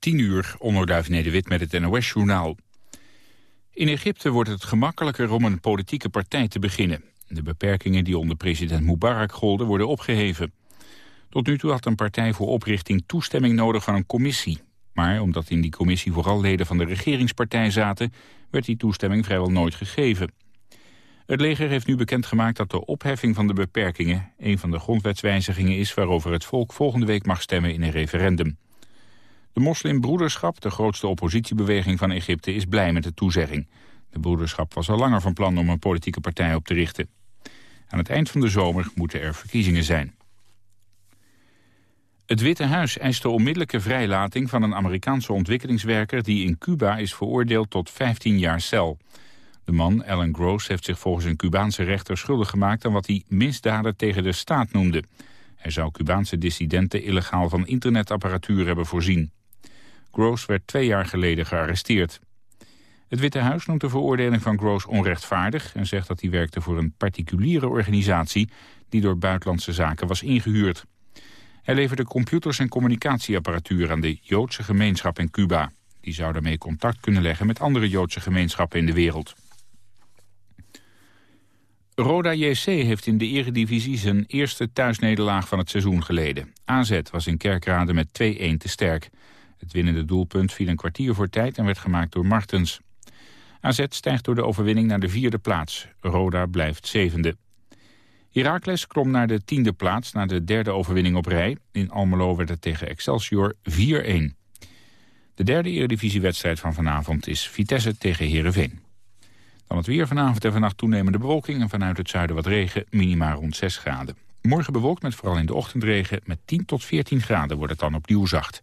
10 uur, onderduif Nederwit met het NOS-journaal. In Egypte wordt het gemakkelijker om een politieke partij te beginnen. De beperkingen die onder president Mubarak golden worden opgeheven. Tot nu toe had een partij voor oprichting toestemming nodig van een commissie. Maar omdat in die commissie vooral leden van de regeringspartij zaten... werd die toestemming vrijwel nooit gegeven. Het leger heeft nu bekendgemaakt dat de opheffing van de beperkingen... een van de grondwetswijzigingen is waarover het volk volgende week mag stemmen in een referendum. De moslimbroederschap, de grootste oppositiebeweging van Egypte, is blij met de toezegging. De broederschap was al langer van plan om een politieke partij op te richten. Aan het eind van de zomer moeten er verkiezingen zijn. Het Witte Huis eist de onmiddellijke vrijlating van een Amerikaanse ontwikkelingswerker die in Cuba is veroordeeld tot 15 jaar cel. De man, Alan Gross, heeft zich volgens een Cubaanse rechter schuldig gemaakt aan wat hij misdaden tegen de staat noemde. Hij zou Cubaanse dissidenten illegaal van internetapparatuur hebben voorzien. Gross werd twee jaar geleden gearresteerd. Het Witte Huis noemt de veroordeling van Gross onrechtvaardig... en zegt dat hij werkte voor een particuliere organisatie... die door Buitenlandse Zaken was ingehuurd. Hij leverde computers en communicatieapparatuur aan de Joodse gemeenschap in Cuba. Die zou daarmee contact kunnen leggen met andere Joodse gemeenschappen in de wereld. Roda JC heeft in de eredivisie zijn eerste thuisnederlaag van het seizoen geleden. AZ was in Kerkrade met 2-1 te sterk. Het winnende doelpunt viel een kwartier voor tijd en werd gemaakt door Martens. AZ stijgt door de overwinning naar de vierde plaats. Roda blijft zevende. Heracles klom naar de tiende plaats na de derde overwinning op rij. In Almelo werd het tegen Excelsior 4-1. De derde eredivisiewedstrijd van vanavond is Vitesse tegen Heerenveen. Dan het weer vanavond en vannacht toenemende bewolking... en vanuit het zuiden wat regen, minima rond 6 graden. Morgen bewolkt met vooral in de ochtendregen... met 10 tot 14 graden wordt het dan opnieuw zacht.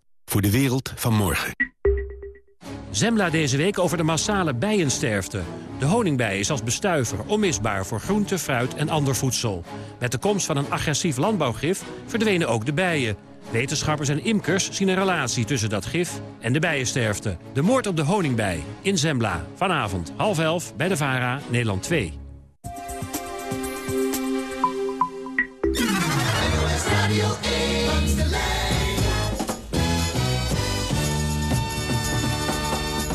voor de wereld van morgen. Zembla deze week over de massale bijensterfte. De honingbij is als bestuiver onmisbaar voor groente, fruit en ander voedsel. Met de komst van een agressief landbouwgif verdwenen ook de bijen... Wetenschappers en imkers zien een relatie tussen dat gif en de bijensterfte. De moord op de honingbij in Zembla. Vanavond half elf bij de VARA, Nederland 2.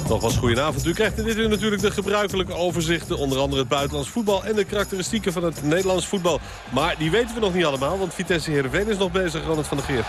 Nogmaals, goedenavond. U krijgt in dit uur natuurlijk de gebruikelijke overzichten. Onder andere het buitenlands voetbal en de karakteristieken van het Nederlands voetbal. Maar die weten we nog niet allemaal, want Vitesse Heerenveen is nog bezig, Ronald van der Geer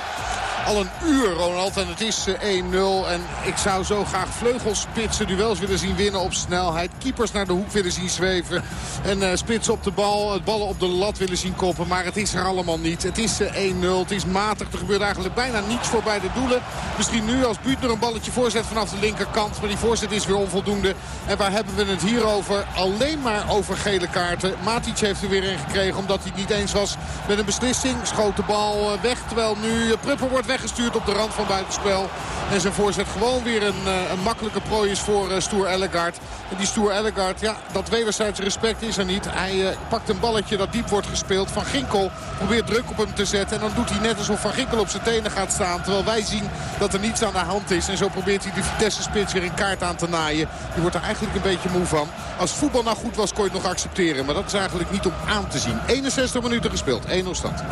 al een uur, Ronald. En het is 1-0. Eh, en ik zou zo graag vleugelspitsen duels willen zien winnen op snelheid. Keepers naar de hoek willen zien zweven. En uh, spits op de bal, het ballen op de lat willen zien koppen. Maar het is er allemaal niet. Het is 1-0. Eh, het is matig. Er gebeurt eigenlijk bijna niets voor beide doelen. Misschien nu als Buutner een balletje voorzet vanaf de linkerkant. Maar die voorzet is weer onvoldoende. En waar hebben we het hier over? Alleen maar over gele kaarten. Matic heeft er weer in gekregen omdat hij niet eens was met een beslissing. Schoot de bal weg. Terwijl nu Prupper wordt weggestuurd op de rand van buitenspel. En zijn voorzet gewoon weer een, eh, een makkelijke prooi is voor uh, Stoer Ellegaard. En die Stoer Ellegaard, ja, dat wederzijdse respect is er niet. Hij uh, pakt een balletje dat diep wordt gespeeld. Van Ginkel probeert druk op hem te zetten. En dan doet hij net alsof Van Ginkel op zijn tenen gaat staan. Terwijl wij zien dat er niets aan de hand is. En zo probeert hij de Vitesse-spits weer een kaart aan te naaien. Die wordt er eigenlijk een beetje moe van. Als voetbal nou goed was, kon je het nog accepteren. Maar dat is eigenlijk niet om aan te zien. 61 minuten gespeeld, 1-0 stand.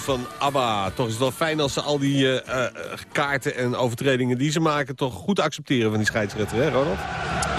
Van ABBA. Toch is het wel fijn als ze al die uh, kaarten en overtredingen die ze maken... toch goed accepteren van die scheidsrechter, hè Ronald?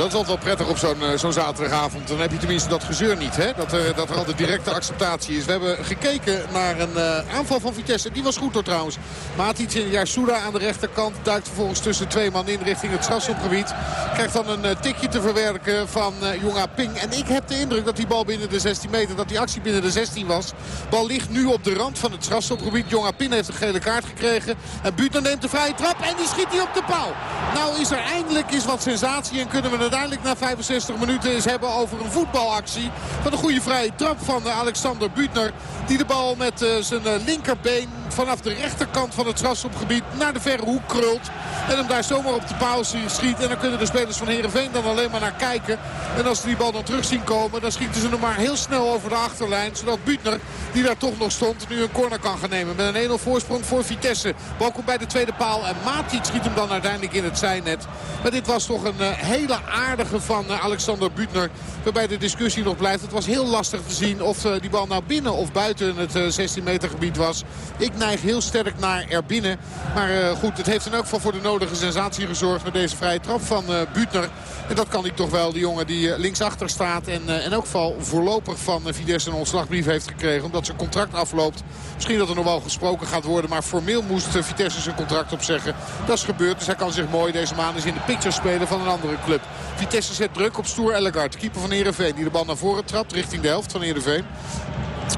Dat is altijd wel prettig op zo'n uh, zo'n zaterdagavond. Dan heb je tenminste dat gezeur niet, hè? Dat, er, dat al de directe acceptatie is. We hebben gekeken naar een aanval van Vitesse. Die was goed door trouwens. Matic in Yasuda aan de rechterkant. Duikt vervolgens tussen twee man in richting het strafschopgebied. Krijgt dan een tikje te verwerken van Jonga Ping. En ik heb de indruk dat die bal binnen de 16 meter... dat die actie binnen de 16 was. Bal ligt nu op de rand van het strafschopgebied. Jonga Pin heeft een gele kaart gekregen. En Buter neemt de vrije trap en die schiet hij op de paal. Nou is er eindelijk is wat sensatie en kunnen we uiteindelijk na 65 minuten eens hebben over een voetbalactie. Van een goede vrije trap van Alexander Butner. Die de bal met uh, zijn uh, linkerbeen vanaf de rechterkant van het strafschopgebied naar de verre hoek krult. En hem daar zomaar op de paal schiet. En dan kunnen de spelers van Heerenveen dan alleen maar naar kijken. En als ze die bal dan terug zien komen, dan schieten ze hem maar heel snel over de achterlijn. Zodat Butner, die daar toch nog stond, nu een corner kan gaan nemen. Met een 1-0 voorsprong voor Vitesse. Bal komt bij de tweede paal en Matic schiet hem dan uiteindelijk in het zijnet. Maar dit was toch een hele aardige van uh, Alexander Butner. Waarbij de discussie nog blijft. Het was heel lastig te zien of uh, die bal nou binnen of buiten het 16 meter gebied was. Ik neig heel sterk naar erbinnen. Maar goed, het heeft elk geval voor de nodige sensatie gezorgd met deze vrije trap van Butner. En dat kan hij toch wel, de jongen die linksachter staat. En in elk geval voorlopig van Vitesse een ontslagbrief heeft gekregen. Omdat zijn contract afloopt. Misschien dat er nog wel gesproken gaat worden. Maar formeel moest Vitesse zijn contract opzeggen. Dat is gebeurd. Dus hij kan zich mooi deze maand eens in de picture spelen van een andere club. Vitesse zet druk op Stoer Ellegaard. Keeper van Heerenveen. Die de bal naar voren trapt richting de helft van Heerenveen.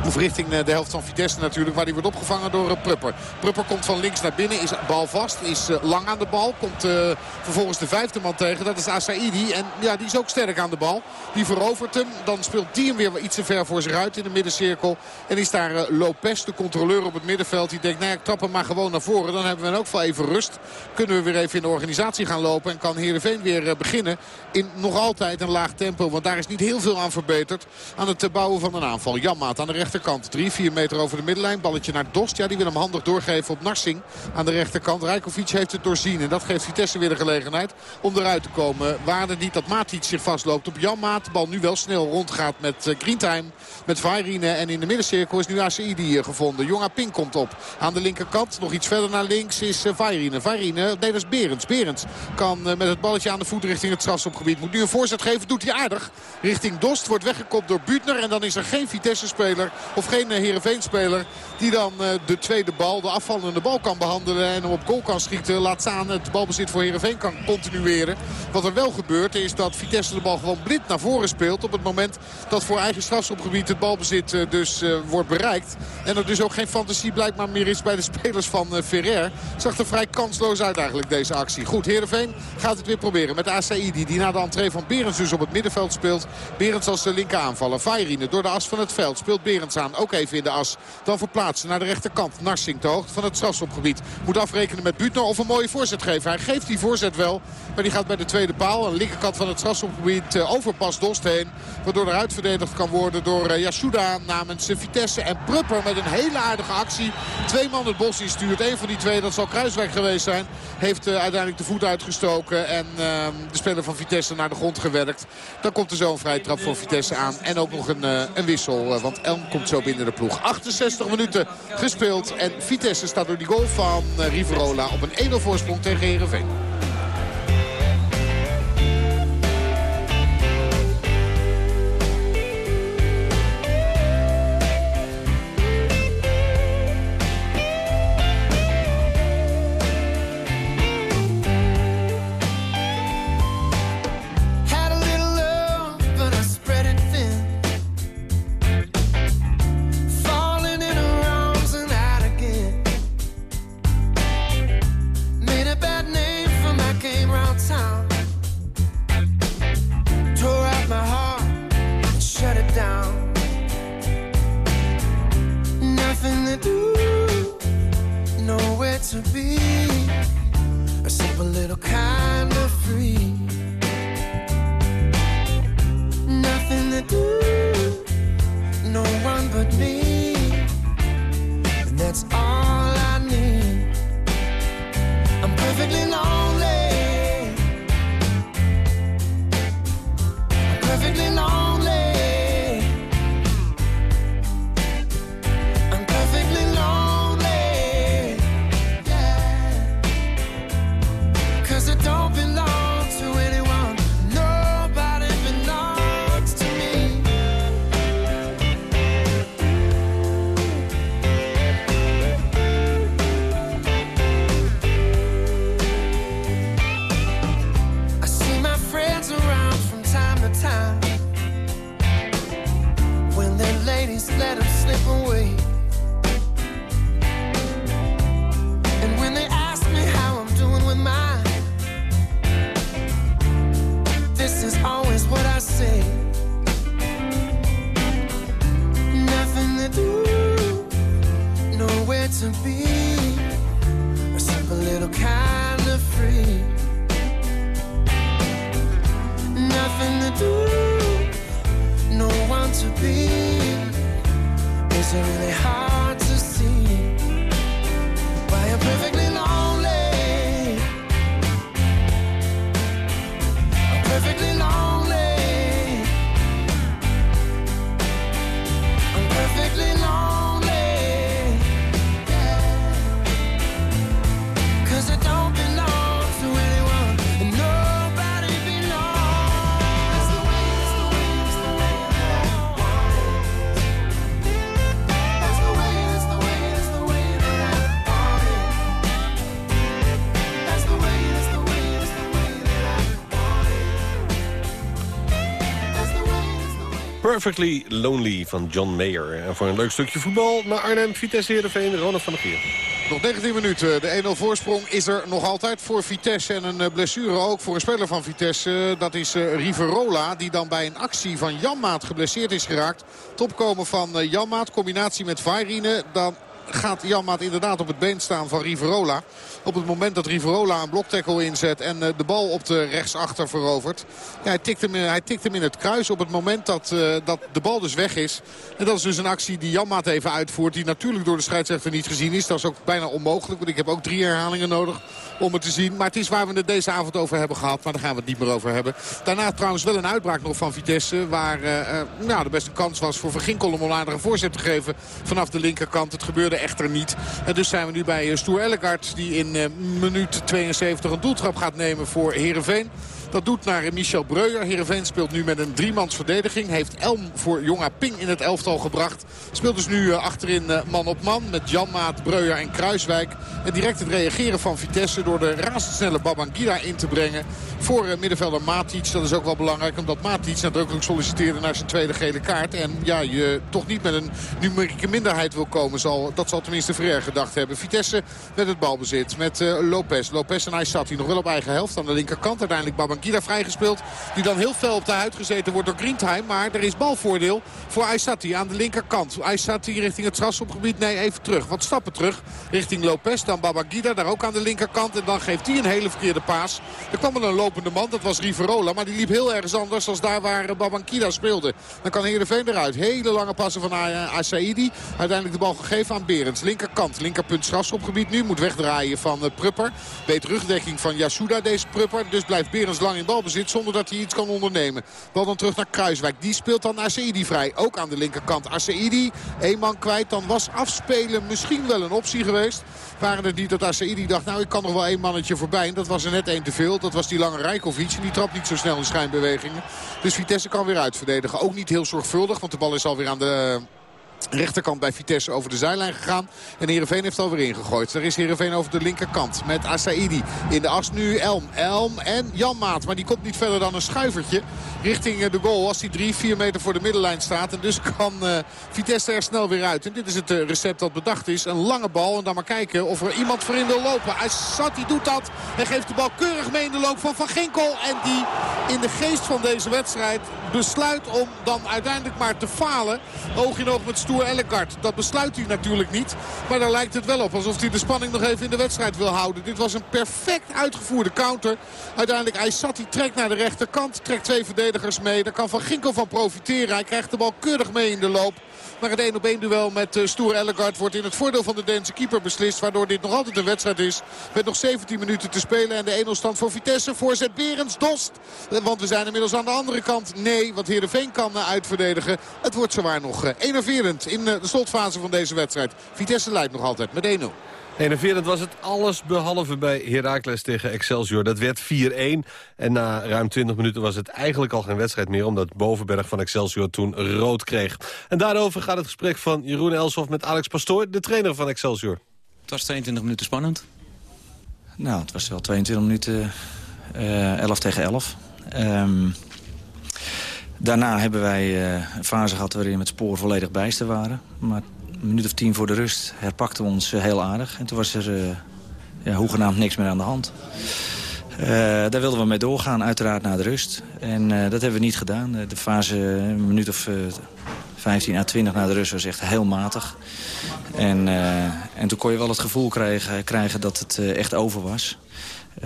Of richting de helft van Vitesse natuurlijk. Waar die wordt opgevangen door Prupper. Prupper komt van links naar binnen. Is balvast. Is lang aan de bal. Komt vervolgens de vijfde man tegen. Dat is Asaidi. En ja, die is ook sterk aan de bal. Die verovert hem. Dan speelt die hem weer iets te ver voor zich uit in de middencirkel. En is daar Lopez, de controleur op het middenveld. Die denkt, nou ja, ik trap hem maar gewoon naar voren. Dan hebben we elk geval even rust. Kunnen we weer even in de organisatie gaan lopen. En kan Heerenveen weer beginnen in nog altijd een laag tempo. Want daar is niet heel veel aan verbeterd. Aan het bouwen van een aanval. Janmaat aan de rechterkant. 3, 4 meter over de middenlijn. Balletje naar Dost. Ja, die wil hem handig doorgeven op Narsing. Aan de rechterkant. Rijkovic heeft het doorzien. En dat geeft Vitesse weer de gelegenheid om eruit te komen. Waar het niet dat Matic zich vastloopt op Jan Maat. De bal nu wel snel rondgaat met uh, Greentime. Met Vairine. En in de middencirkel is nu ACID uh, gevonden. Jonga Pink komt op. Aan de linkerkant. Nog iets verder naar links is uh, Vairine. Vairine. Nee, dat is Berends. Berends kan met het balletje aan de voet richting het strafschopgebied. Moet nu een voorzet geven. Doet hij aardig. Richting Dost. Wordt weggekopt door Butner. En dan is er geen Vitesse-speler. Of geen Heerenveen-speler die dan de tweede bal, de afvallende bal kan behandelen. En hem op goal kan schieten. Laat staan het balbezit voor Heerenveen kan continueren. Wat er wel gebeurt is dat Vitesse de bal gewoon blind naar voren speelt. Op het moment dat voor eigen strafschopgebied het balbezit dus uh, wordt bereikt. En er dus ook geen fantasie blijkbaar meer is bij de spelers van Ferrer. Zag er vrij kansloos uit eigenlijk deze actie. Goed, Heerenveen gaat het weer proberen met Asaidi. Die na de entree van Berends dus op het middenveld speelt. Berends als de linker aanvaller. Vairine door de as van het veld speelt Berends aan. Ook even in de as. Dan naar de rechterkant. Narsing de van het strafschopgebied. Moet afrekenen met Butner of een mooie voorzet geven. Hij geeft die voorzet wel. Maar die gaat bij de tweede paal. Aan de linkerkant van het strafschopgebied uh, overpas Dost heen. Waardoor er uitverdedigd kan worden door uh, Yasuda namens uh, Vitesse. En Prupper met een hele aardige actie. Twee man het bos instuurt. Eén van die twee, dat zal Kruiswijk geweest zijn. Heeft uiteindelijk de voet uitgestoken. En ehm, de speler van Vitesse naar de grond gewerkt. Dan komt er zo een vrije trap voor Vitesse aan. En ook nog een, een wissel. want Elm komt zo binnen de ploeg. 68 minuten gespeeld. En Vitesse staat door die goal van Riverola op een 1-0 voorsprong tegen Heerenveen. Perfectly Lonely van John Mayer. En voor een leuk stukje voetbal naar Arnhem, Vitesse Heerenveen, Ronald van der Geer. Nog 19 minuten. De 1-0 voorsprong is er nog altijd voor Vitesse. En een eh, blessure ook voor een speler van Vitesse. Dat is uh, Riverola. Die dan bij een actie van Janmaat geblesseerd is geraakt. Topkomen van Janmaat. Combinatie met Vairine. Dan gaat Janmaat inderdaad op het been staan van Riverola. Op het moment dat Riverola een bloktackle inzet en uh, de bal op de rechtsachter verovert. Ja, hij, tikt hem, hij tikt hem in het kruis op het moment dat, uh, dat de bal dus weg is. En dat is dus een actie die Janmaat even uitvoert. Die natuurlijk door de scheidsrechter niet gezien is. Dat is ook bijna onmogelijk. Want ik heb ook drie herhalingen nodig om het te zien. Maar het is waar we het deze avond over hebben gehad. Maar daar gaan we het niet meer over hebben. Daarna trouwens wel een uitbraak nog van Vitesse. Waar uh, nou, de beste kans was voor Verginkel om een aardige voorzet te geven vanaf de linkerkant. Het gebeurde echter niet. En dus zijn we nu bij Stoer Ellegaard die in uh, minuut 72 een doeltrap gaat nemen voor Heerenveen. Dat doet naar Michel Breuer. Heerenveen speelt nu met een driemans verdediging. Heeft Elm voor Jonga Ping in het elftal gebracht. Speelt dus nu achterin man op man met Janmaat, Breuer en Kruiswijk. En direct het reageren van Vitesse door de razendsnelle Babangida in te brengen. Voor middenvelder Matic. Dat is ook wel belangrijk omdat Matic nadrukkelijk solliciteerde naar zijn tweede gele kaart. En ja, je toch niet met een numerieke minderheid wil komen. Zal, dat zal tenminste Ferrer gedacht hebben. Vitesse met het balbezit met Lopez. Lopez en Aysati nog wel op eigen helft aan de linkerkant. Uiteindelijk Babangida Gida vrijgespeeld. Die dan heel fel op de huid gezeten wordt door Greentheim. Maar er is balvoordeel voor Aysati aan de linkerkant. Aysati richting het strafschopgebied. Nee, even terug. Wat stappen terug richting Lopez. Dan Babangida daar ook aan de linkerkant. En dan geeft hij een hele verkeerde paas. Er kwam wel een lopende man. Dat was Riverola. Maar die liep heel ergens anders als daar waar Babangida speelde. Dan kan Heerenveen eruit. Hele lange passen van Asaidi. Uiteindelijk de bal gegeven aan Berends. Linkerkant. Linkerpunt strafschopgebied nu. Moet wegdraaien van Prupper. Weet rugdekking van Yasuda deze Prupper. Dus blijft Berends lang in balbezit zonder dat hij iets kan ondernemen. Bal dan terug naar Kruiswijk. Die speelt dan Asaidi vrij. Ook aan de linkerkant. Asaidi, één man kwijt. Dan was afspelen misschien wel een optie geweest. Waren het niet dat Asaidi dacht, nou ik kan nog wel één mannetje voorbij. En dat was er net één te veel. Dat was die lange Rijkovic. En die trapt niet zo snel in schijnbewegingen. Dus Vitesse kan weer uitverdedigen. Ook niet heel zorgvuldig, want de bal is alweer aan de rechterkant bij Vitesse over de zijlijn gegaan. En Heerenveen heeft alweer ingegooid. Daar is Heerenveen over de linkerkant met Asaidi. In de as nu Elm. Elm en Janmaat. Maar die komt niet verder dan een schuivertje richting de goal. Als hij drie, vier meter voor de middenlijn staat. En dus kan uh, Vitesse er snel weer uit. En dit is het uh, recept dat bedacht is. Een lange bal. En dan maar kijken of er iemand voor in wil lopen. Asati doet dat. En geeft de bal keurig mee in de loop van Van Ginkel. En die in de geest van deze wedstrijd besluit om dan uiteindelijk maar te falen. Oog in oog met Stoer Dat besluit hij natuurlijk niet. Maar daar lijkt het wel op alsof hij de spanning nog even in de wedstrijd wil houden. Dit was een perfect uitgevoerde counter. Uiteindelijk Aysati trekt naar de rechterkant. Trekt twee verdedigers mee. Daar kan Van Ginkel van profiteren. Hij krijgt de bal keurig mee in de loop. Maar het 1 op 1 duel met uh, Stoer Ellegard wordt in het voordeel van de Deense keeper beslist. Waardoor dit nog altijd een wedstrijd is. Met nog 17 minuten te spelen. En de 1-0 stand voor Vitesse. Voorzet Berends, Dost. Want we zijn inmiddels aan de andere kant. Nee, want Heerenveen kan uh, uitverdedigen. Het wordt zowaar nog enerverend in de slotfase van deze wedstrijd. Vitesse leidt nog altijd met 1-0. Enerverend was het alles behalve bij Heracles tegen Excelsior. Dat werd 4-1 en na ruim 20 minuten was het eigenlijk al geen wedstrijd meer... omdat Bovenberg van Excelsior toen rood kreeg. En daarover gaat het gesprek van Jeroen Elshoff met Alex Pastoor... de trainer van Excelsior. Het was 22 minuten spannend. Nou, het was wel 22 minuten uh, 11 tegen 11. Um, daarna hebben wij uh, een fase gehad waarin we het spoor volledig bijster waren. Maar een minuut of tien voor de rust herpakten we ons heel aardig. En toen was er uh, ja, hoegenaamd niks meer aan de hand. Uh, daar wilden we mee doorgaan, uiteraard naar de rust. En uh, dat hebben we niet gedaan. De fase een minuut of 15 à 20 na de rust was echt heel matig. En, en toen kon je wel het gevoel krijgen, krijgen dat het echt over was.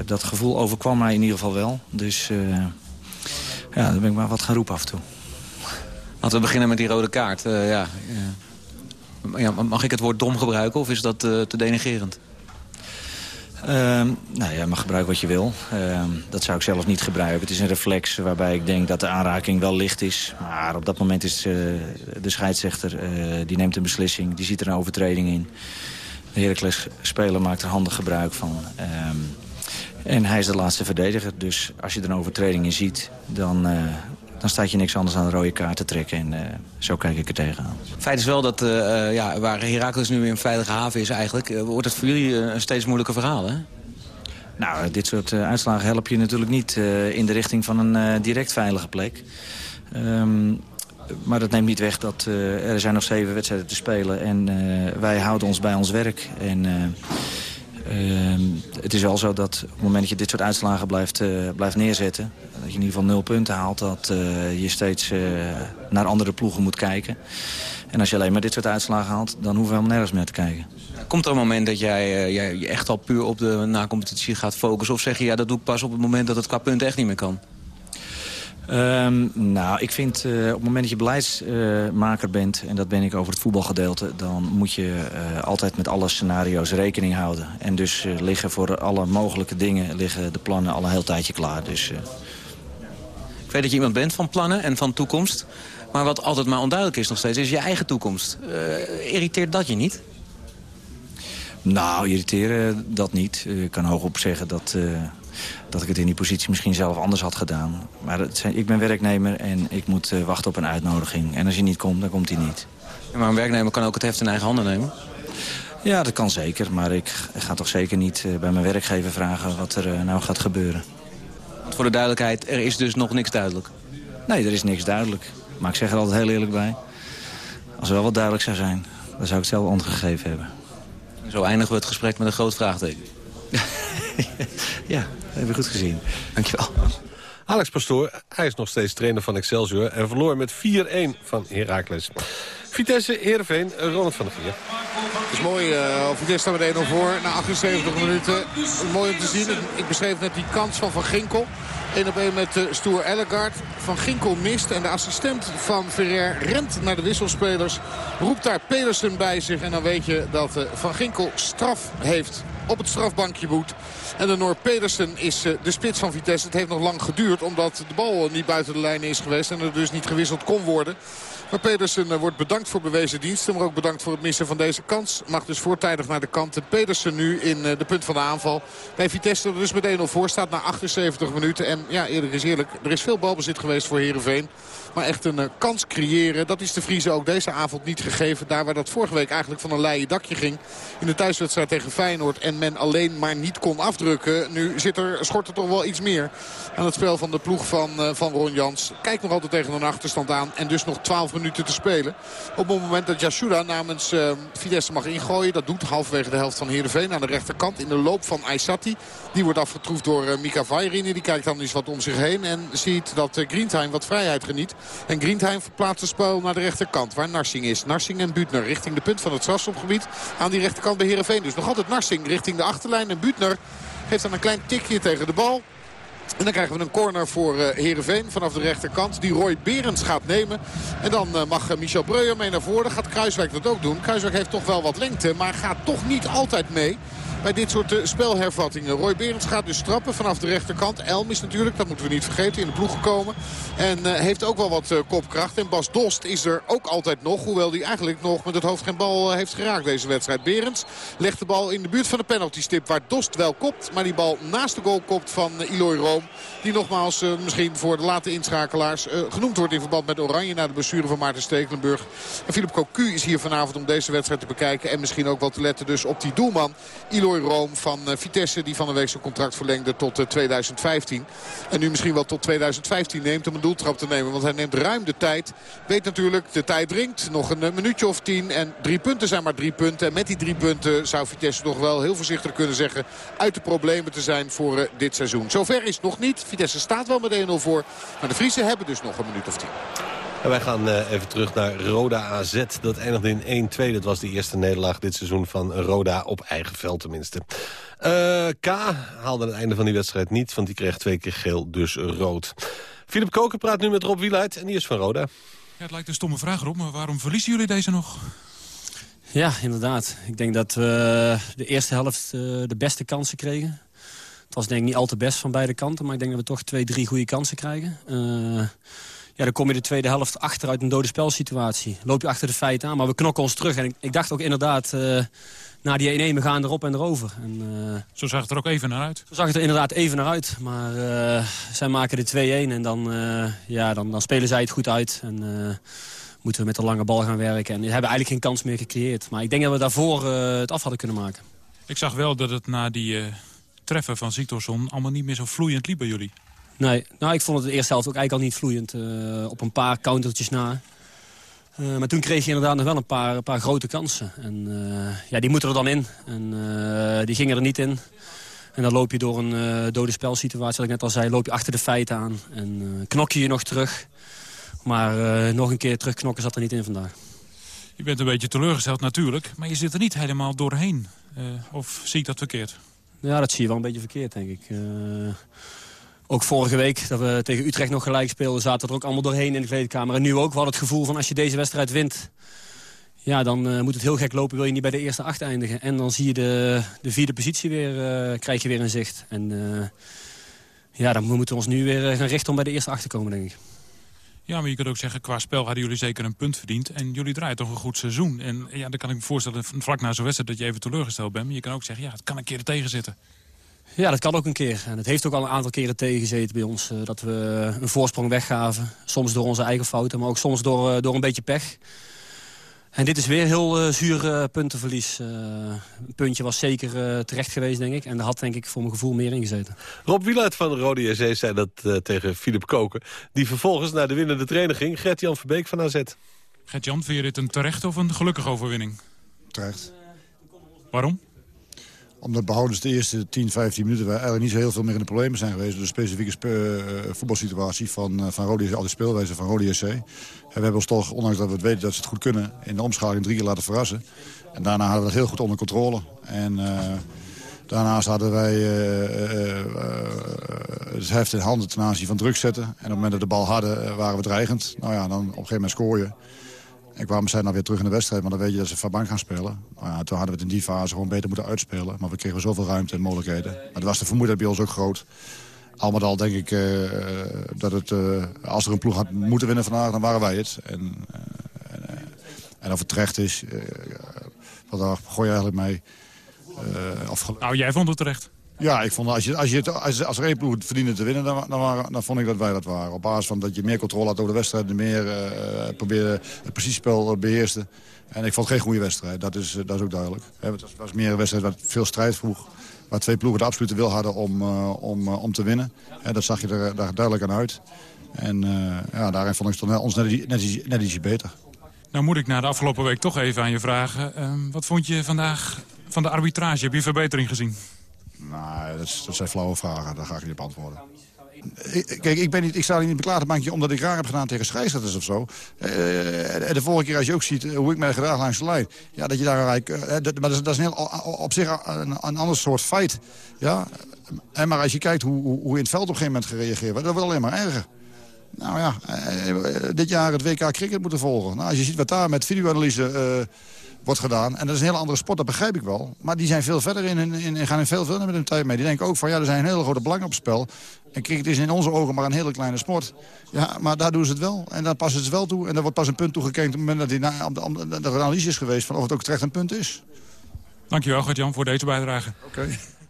dat gevoel overkwam mij in ieder geval wel. Dus ja, dan ben ik maar wat gaan roepen af en toe. Laten we beginnen met die rode kaart. ja ja, mag ik het woord dom gebruiken of is dat uh, te denigerend? Uh, nou ja, mag gebruiken wat je wil. Uh, dat zou ik zelf niet gebruiken. Het is een reflex waarbij ik denk dat de aanraking wel licht is. Maar op dat moment is uh, de scheidsrechter, die neemt een beslissing. Die ziet er een overtreding in. De Heracles-speler maakt er handig gebruik van. Ehm, en hij is de laatste verdediger. Dus als je er een overtreding in ziet, dan, dan staat je niks anders dan een rode kaart te trekken. En uh, zo kijk ik er tegenaan. Feit is wel dat uh, ja, waar Herakles nu in een veilige haven is eigenlijk... Uh, wordt het voor jullie een steeds moeilijker verhaal, hè? Nou, dit soort uitslagen help je natuurlijk niet in de richting van een direct veilige plek. Um, maar dat neemt niet weg dat er zijn nog zeven wedstrijden te spelen. En wij houden ons bij ons werk. En Ehm, het is wel zo dat op het moment dat je dit soort uitslagen blijft, uh, blijft neerzetten... dat je in ieder geval nul punten haalt, dat uh, je steeds uh, naar andere ploegen moet kijken. En als je alleen maar dit soort uitslagen haalt, dan hoeven we helemaal nergens meer te kijken. Komt er een moment dat jij, jij je echt al puur op de na-competitie gaat focussen? Of zeg je, ja, dat doe ik pas op het moment dat het qua punten echt niet meer kan? Um, nou, ik vind uh, op het moment dat je beleidsmaker bent... en dat ben ik over het voetbalgedeelte... dan moet je uh, altijd met alle scenario's rekening houden. En dus liggen voor alle mogelijke dingen liggen de plannen al een heel tijdje klaar. Dus, Ik weet dat je iemand bent van plannen en van toekomst. Maar wat altijd maar onduidelijk is nog steeds, is je eigen toekomst. irriteert dat je niet? Nou, irriteren dat niet. Ik kan hoogop zeggen dat dat ik het in die positie misschien zelf anders had gedaan. Maar zijn, ik ben werknemer en ik moet uh, wachten op een uitnodiging. En als hij niet komt, dan komt hij niet. Ja, maar een werknemer kan ook het heft in eigen handen nemen? Ja, dat kan zeker. Maar ik ga toch zeker niet uh, bij mijn werkgever vragen wat er uh, nou gaat gebeuren. Want voor de duidelijkheid, er is dus nog niks duidelijk? Nee, er is niks duidelijk. Maar ik zeg er altijd heel eerlijk bij. Als er wel wat duidelijk zou zijn, dan zou ik het zelf gegeven hebben. Zo eindigen we het gesprek met een groot vraagteken. ja, dat heb je goed gezien. Dankjewel. Alex Pastoor, hij is nog steeds trainer van Excelsior... en verloor met 4-1 van Heracles. Vitesse, Heerenveen, Ronald van der Gier. Het is mooi, uh, Vitesse staat met 1-0 voor na 78 minuten. Mooi om te zien. Ik beschreef net die kans van Van Ginkel. 1 op 1 met uh, Stoer Ellegaard. Van Ginkel mist en de assistent van Ferrer rent naar de wisselspelers. Roept daar Pedersen bij zich en dan weet je dat uh, Van Ginkel straf heeft op het strafbankje boet. En de Noor Pedersen is uh, de spits van Vitesse. Het heeft nog lang geduurd omdat de bal niet buiten de lijn is geweest. En er dus niet gewisseld kon worden. Maar Pedersen uh, wordt bedankt voor bewezen diensten. Maar ook bedankt voor het missen van deze kans. Mag dus voortijdig naar de kant. En Pedersen nu in uh, de punt van de aanval. Bij Vitesse er dus met 1-0 voor staat na 78 minuten. En ja, eerlijk is eerlijk. Er is veel balbezit geweest voor Heerenveen. Maar echt een uh, kans creëren. Dat is de Friese ook deze avond niet gegeven. Daar waar dat vorige week eigenlijk van een leien dakje ging. In de thuiswedstrijd tegen Feyenoord. En men alleen maar niet kon afdrukken. Nu zit er, schort er toch wel iets meer aan het spel van de ploeg van, uh, van Ron Jans. Kijkt nog altijd tegen een achterstand aan. En dus nog 12 minuten te spelen. Op het moment dat Yashuda namens uh, Vitesse mag ingooien. Dat doet halverwege de helft van Heerenveen aan de rechterkant. In de loop van Aysati. Die wordt afgetroefd door Mika Vairini. Die kijkt dan eens wat om zich heen. En ziet dat Grientheim wat vrijheid geniet. En Grientheim verplaatst het spel naar de rechterkant. Waar Narsing is. Narsing en Butner richting de punt van het strafschopgebied. Aan die rechterkant bij Heerenveen. Dus nog altijd Narsing richting de achterlijn. En Butner geeft dan een klein tikje tegen de bal. En dan krijgen we een corner voor uh, Heerenveen vanaf de rechterkant. Die Roy Berends gaat nemen. En dan uh, mag uh, Michel Breuer mee naar voren. Gaat Kruiswijk dat ook doen. Kruiswijk heeft toch wel wat lengte. Maar gaat toch niet altijd mee bij dit soort uh, spelhervattingen. Roy Berends gaat dus trappen vanaf de rechterkant. Elm is natuurlijk, dat moeten we niet vergeten, in de ploeg gekomen. En uh, heeft ook wel wat uh, kopkracht. En Bas Dost is er ook altijd nog. Hoewel hij eigenlijk nog met het hoofd geen bal heeft geraakt deze wedstrijd. Berends legt de bal in de buurt van de penaltystip waar Dost wel kopt. Maar die bal naast de goal kopt van Eloy Room. Die nogmaals misschien voor de late inschakelaars genoemd wordt in verband met Oranje. Na de blessure van Maarten Stekelenburg. En Philip Cocu is hier vanavond om deze wedstrijd te bekijken. En misschien ook wel te letten dus op die doelman. Eloy Room van Vitesse die van de week zijn contract verlengde tot 2015. En nu misschien wel tot 2015 neemt om een doeltrap te nemen. Want hij neemt ruim de tijd. Weet natuurlijk, de tijd dringt. Nog een minuutje of tien. En drie punten zijn maar drie punten. En met die drie punten zou Vitesse nog wel heel voorzichtig kunnen zeggen... uit de problemen te zijn voor dit seizoen. Zover is het nog niet. Vitesse staat wel met 1-0 voor. Maar de Friese hebben dus nog een minuut of tien. En wij gaan uh, even terug naar Roda AZ. Dat eindigde in 1-2. Dat was de eerste nederlaag dit seizoen van Roda op eigen veld tenminste. Uh, K haalde het einde van die wedstrijd niet, want die kreeg twee keer geel, dus rood. Philip Koken praat nu met Rob Wieluid en die is van Roda. Ja, het lijkt een stomme vraag, Rob, maar waarom verliezen jullie deze nog? Ja, inderdaad. Ik denk dat we de eerste helft uh, de beste kansen kregen. Het was denk ik niet al te best van beide kanten, maar ik denk dat we toch twee, drie goede kansen krijgen. Uh, ja, dan kom je de tweede helft achter uit een dode spelsituatie. Loop je achter de feiten aan, maar we knokken ons terug. En ik, ik dacht ook inderdaad, uh, na die 1-1, we gaan erop en erover. En, uh, zo zag het er ook even naar uit? Zo zag het er inderdaad even naar uit. Maar uh, zij maken de 2-1 en dan, ja, dan, dan spelen zij het goed uit. En moeten we met de lange bal gaan werken. En we hebben eigenlijk geen kans meer gecreëerd. Maar ik denk dat we daarvoor het af hadden kunnen maken. Ik zag wel dat het na die treffen van Zitorsson allemaal niet meer zo vloeiend liep bij jullie. Nee, nou, ik vond het de eerste helft ook eigenlijk al niet vloeiend. Uh, op een paar countertjes na. Uh, maar toen kreeg je inderdaad nog wel een paar, een paar grote kansen. En uh, ja, die moeten er dan in. En die gingen er niet in. En dan loop je door een dode spelsituatie, wat ik net al zei, loop je achter de feiten aan. En knok je je nog terug. Maar nog een keer terugknokken zat er niet in vandaag. Je bent een beetje teleurgesteld natuurlijk, maar je zit er niet helemaal doorheen. of zie ik dat verkeerd? Ja, dat zie je wel een beetje verkeerd, denk ik. Ook vorige week, dat we tegen Utrecht nog gelijk speelden... zaten er ook allemaal doorheen in de kleedkamer. En nu ook. We hadden het gevoel van als je deze wedstrijd wint... ja, dan uh, moet het heel gek lopen, wil je niet bij de eerste acht eindigen. En dan zie je de, de vierde positie weer, uh, krijg je weer in zicht. En uh, ja, dan moeten we ons nu weer gaan richten om bij de eerste acht te komen, denk ik. Ja, maar je kunt ook zeggen, qua spel hadden jullie zeker een punt verdiend. En jullie draaien toch een goed seizoen. En ja, dan kan ik me voorstellen, vlak na zo'n wedstrijd, dat je even teleurgesteld bent. Maar je kan ook zeggen, ja, het kan een keer tegen zitten. Ja, dat kan ook een keer. En het heeft ook al een aantal keren tegengezeten bij ons. Uh, dat we een voorsprong weggaven. Soms door onze eigen fouten, maar ook soms door, uh, door een beetje pech. En dit is weer heel uh, zuur puntenverlies. een puntje was zeker terecht geweest, denk ik. En daar had denk ik voor mijn gevoel meer in gezeten. Rob Wieluid van de Rode JC zei dat tegen Filip Koken. Die vervolgens naar de winnende trainer ging. Gert-Jan Verbeek van AZ. Gert-Jan, vind je dit een terecht of een gelukkige overwinning? Terecht. Waarom? Omdat behoudens de eerste 10, 15 minuten... we eigenlijk niet zo heel veel meer in de problemen zijn geweest... door de specifieke uh, voetbalsituatie van, uh, van Rode, al die speelwijze van Rode SC. En we hebben ons toch, ondanks dat we het weten dat ze het goed kunnen... in de omschakeling drie keer laten verrassen. En daarna hadden we het heel goed onder controle. En uh, daarnaast hadden wij het heft in handen ten aanzien van druk zetten. En op het moment dat de bal hadden, waren we dreigend. Nou ja, dan op een gegeven moment scoor je. En kwamen zij nou weer terug in de wedstrijd, maar dan weet je dat ze van bank gaan spelen. Ja, toen hadden we het in die fase gewoon beter moeten uitspelen. Maar we kregen zoveel ruimte en mogelijkheden. Maar dat was de vermoeidheid bij ons ook groot. Al met al denk ik uh, dat het, uh, als er een ploeg had moeten winnen vandaag, dan waren wij het. En, uh, en of het terecht is, gooi je eigenlijk mee. nou, jij vond het terecht. Ja, ik vond als, je, als, je, als, als er één ploeg verdiende te winnen, dan, dan, dan vond ik dat wij dat waren. Op basis van dat je meer controle had over de wedstrijd, meer uh, probeerde het preciesiespel beheerste. En ik vond geen goede wedstrijd, dat is, dat is ook duidelijk. Het was, meer een wedstrijd waar veel strijd vroeg. Waar twee ploegen de absolute wil hadden om, om, om te winnen. En dat zag je er daar duidelijk aan uit. En ja, daarin vond ik ons net, net, net ietsje beter. Nou moet ik na de afgelopen week toch even aan je vragen. Uh, wat vond je vandaag van de arbitrage? Heb je verbetering gezien? Nou, dat, zijn flauwe vragen. Daar ga ik niet op antwoorden. kijk, ik, ben niet, ik sta niet in het beklaagbankje omdat ik raar heb gedaan tegen scheidsrechters of zo. Uh, de vorige keer als je ook ziet hoe ik mij gedraag langs de lijn. Ja, dat je daar eigenlijk... Dat, maar dat is, dat is een heel, op zich een, een ander soort feit. Ja? En maar als je kijkt hoe, hoe, hoe in het veld op een gegeven moment gereageerd wordt... dat wordt alleen maar erger. Nou ja, dit jaar het WK cricket moeten volgen. Nou, als je ziet wat daar met videoanalyse wordt gedaan. En dat is een hele andere sport, dat begrijp ik wel. Maar die zijn veel verder in, in, in gaan in veel verder met hun tijd mee. Die denken ook van, ja, er zijn hele grote belangen op spel. En cricket is in onze ogen maar een hele kleine sport. Ja, maar daar doen ze het wel. En daar passen ze het wel toe. En er wordt pas een punt toegekend op het moment dat die na, de, de analyse is geweest... van of het ook terecht een punt is. Dankjewel, Gert-Jan, voor deze bijdrage. Oké.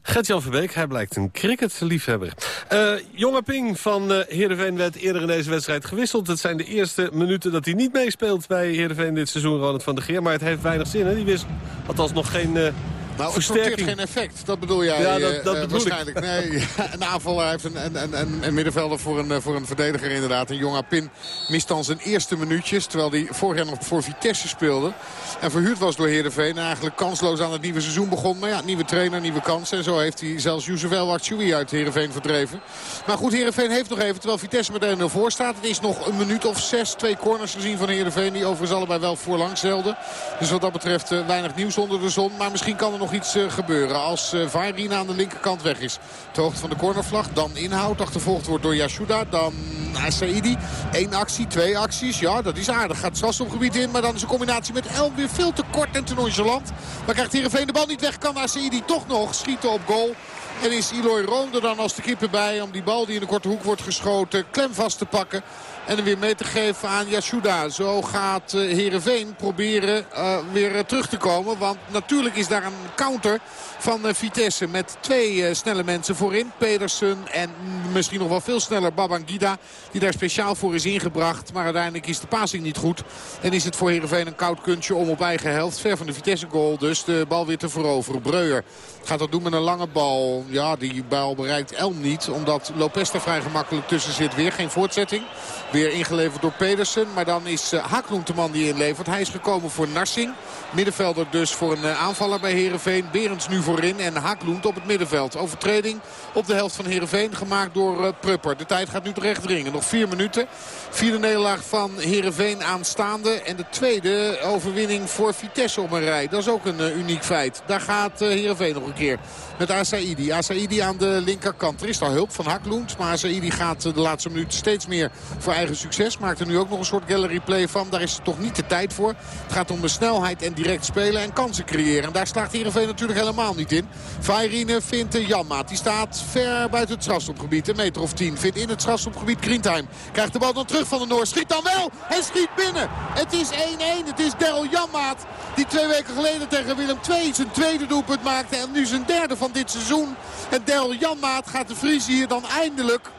Gert-Jan Verbeek, hij blijkt een cricketliefhebber. Uh, jonge Ping van uh, Heerenveen werd eerder in deze wedstrijd gewisseld. Het zijn de eerste minuten dat hij niet meespeelt bij Heerenveen dit seizoen, Ronald van der Geer. Maar het heeft weinig zin, hè? Die wist althans nog geen... Uh, nou, het sorteert geen effect. Dat bedoel jij ja, dat, dat uh, waarschijnlijk. Nee, een aanvaller heeft een, een, een, een, middenvelder voor een, voor een verdediger inderdaad. Een jonge Pin mist dan zijn eerste minuutjes. Terwijl hij vorig jaar nog voor Vitesse speelde. En verhuurd was door Heerenveen. En eigenlijk kansloos aan het nieuwe seizoen begon. Maar ja, nieuwe trainer, nieuwe kansen. En zo heeft hij zelfs Youssef El Achoui uit Heerenveen verdreven. Maar goed, Heerenveen heeft nog even, terwijl Vitesse met 1-0 voor staat. Het is nog een minuut of zes. Twee corners gezien van Heerenveen. Die overigens allebei wel voorlangs zelden. Dus wat dat betreft weinig nieuws onder de zon. Maar misschien kan er nog iets gebeuren als uh, Vairina aan de linkerkant weg is. De hoogte van de cornervlag. Dan inhoud. Achtervolgd wordt door Yashuda. Dan Saidi. Eén actie, twee acties. Ja, dat is aardig. Gaat strafstopgebied in. Maar dan is een combinatie met El weer veel te kort en te nonchalant. Maar krijgt Heerenveen de bal niet weg. Kan Saidi toch nog schieten op goal. En is Eloy Roon er dan als de keeper bij om die bal die in de korte hoek wordt geschoten klem vast te pakken. En hem weer mee te geven aan Yashuda. Zo gaat Herenveen proberen uh, weer terug te komen. Want natuurlijk is daar een counter van Vitesse. Met twee snelle mensen voorin. Pedersen en misschien nog wel veel sneller Babangida. Die daar speciaal voor is ingebracht. Maar uiteindelijk is de passing niet goed. En is het voor Herenveen een koud kuntje om op eigen helft. Ver van de Vitesse goal dus de bal weer te veroveren. Breuer gaat dat doen met een lange bal ja, die bal bereikt Elm niet. Omdat Lopez er vrij gemakkelijk tussen zit. Weer geen voortzetting. Weer ingeleverd door Pedersen. Maar dan is uh, Haklund de man die inlevert. Hij is gekomen voor Narsing. Middenvelder dus voor een uh, aanvaller bij Heerenveen. Berends nu voorin en Haklund op het middenveld. Overtreding op de helft van Heerenveen gemaakt door uh, Prupper. De tijd gaat nu terecht dringen. Nog vier minuten. Vierde nederlaag van Heerenveen aanstaande. En de tweede overwinning voor Vitesse op een rij. Dat is ook een uniek feit. Daar gaat Heerenveen nog een keer met Asaidi. Asaidi aan de linkerkant. Er is al hulp van Haklund. Maar Asaidi gaat de laatste minuut steeds meer voor eigen succes. Maakt er nu ook nog een soort gallery play van. Daar is er toch niet de tijd voor. Het gaat om de snelheid en direct spelen en kansen creëren. En daar slaagt Heerenveen natuurlijk helemaal niet in. Vairine vindt Janmaat. Die staat ver buiten het strafstopgebied. Een meter of tien. Vindt in het strafstopgebied Greentheim. Krijgt de bal dan terug van de Noor. Schiet dan wel. En schiet binnen. Het is 1-1. Het is Daryl Janmaat. Die twee weken geleden tegen Willem II zijn tweede doelpunt maakte. En nu zijn derde van dit seizoen. En Daryl Janmaat gaat de Vries hier dan eindelijk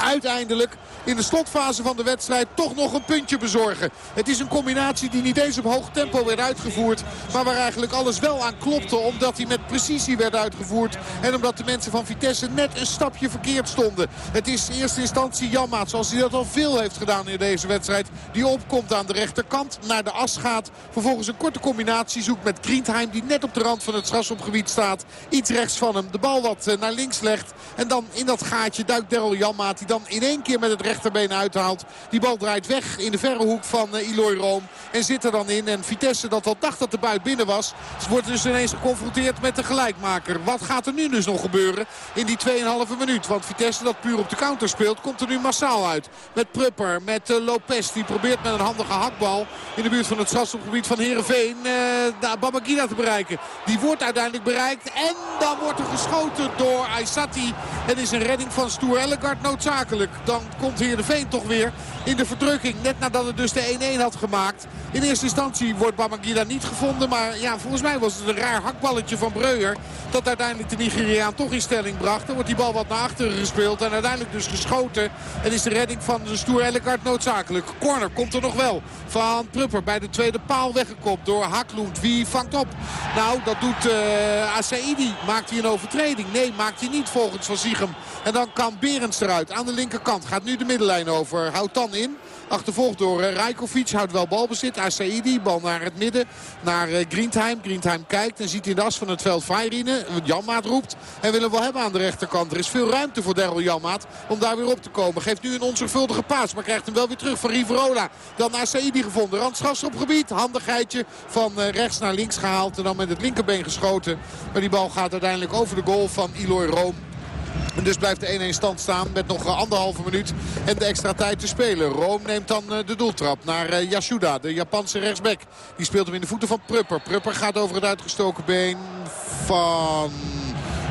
uiteindelijk in de slotfase van de wedstrijd toch nog een puntje bezorgen. Het is een combinatie die niet eens op hoog tempo werd uitgevoerd. Maar waar eigenlijk alles wel aan klopte. Omdat hij met precisie werd uitgevoerd. En omdat de mensen van Vitesse net een stapje verkeerd stonden. Het is in eerste instantie Janmaat zoals hij dat al veel heeft gedaan in deze wedstrijd. Die opkomt aan de rechterkant naar de as gaat. Vervolgens een korte combinatie zoekt met Greentheim. Die net op de rand van het strafschopgebied staat. Iets rechts van hem. De bal wat naar links legt. En dan in dat gaatje duikt Daryl Janmaat. Die dan in één keer met het rechterbeen uithaalt. Die bal draait weg in de verre hoek van uh, Eloy Room. En zit er dan in. En Vitesse dat al dacht dat de buit binnen was. Wordt dus ineens geconfronteerd met de gelijkmaker. Wat gaat er nu dus nog gebeuren in die 2,5 minuut? Want Vitesse dat puur op de counter speelt komt er nu massaal uit. Met Prupper, met uh, Lopez. Die probeert met een handige hakbal in de buurt van het strafschopgebied van Heerenveen. Uh, Babagida te bereiken. Die wordt uiteindelijk bereikt. En dan wordt er geschoten door Aysati. Het is een redding van Stoer Ellegard noodzakelijk. Dan komt Heerenveen toch weer in de verdrukking. Net nadat het dus de 1-1 had gemaakt. In eerste instantie wordt Babangida niet gevonden. Maar ja, volgens mij was het een raar hakballetje van Breuer. Dat uiteindelijk de Nigeriaan toch in stelling bracht. Dan wordt die bal wat naar achteren gespeeld. En uiteindelijk dus geschoten. En is de redding van de Stoer Ellegard noodzakelijk. Corner komt er nog wel. Van Prupper bij de tweede paal weggekopt door Haklund. Wie vangt op? Nou, dat doet uh, Asaidi. Maakt hij een overtreding? Nee, maakt hij niet volgens Van Ziegem. En dan kan Berends eruit aan de linkerkant. Gaat nu de middenlijn over. Houdt dan in. Achtervolgd door uh, Rajkovic. Houdt wel balbezit. Asaidi. Bal naar het midden. Naar uh, Greentheim. Greentheim kijkt en ziet in de as van het veld Vairine. Janmaat roept. En wil hem wel hebben aan de rechterkant. Er is veel ruimte voor Daryl Janmaat. Om daar weer op te komen. Geeft nu een onzorgvuldige paas. Maar krijgt hem wel weer terug van Riverola. Dan Asaidi gevonden. Randschas op gebied. Handigheidje van uh, rechts naar links gehaald. En dan met het linkerbeen geschoten. Maar die bal gaat uiteindelijk over de goal van Eloy Room. En dus blijft de 1-1 stand staan met nog anderhalve minuut en de extra tijd te spelen. Room neemt dan de doeltrap naar Yasuda, de Japanse rechtsback. Die speelt hem in de voeten van Prupper. Prupper gaat over het uitgestoken been van...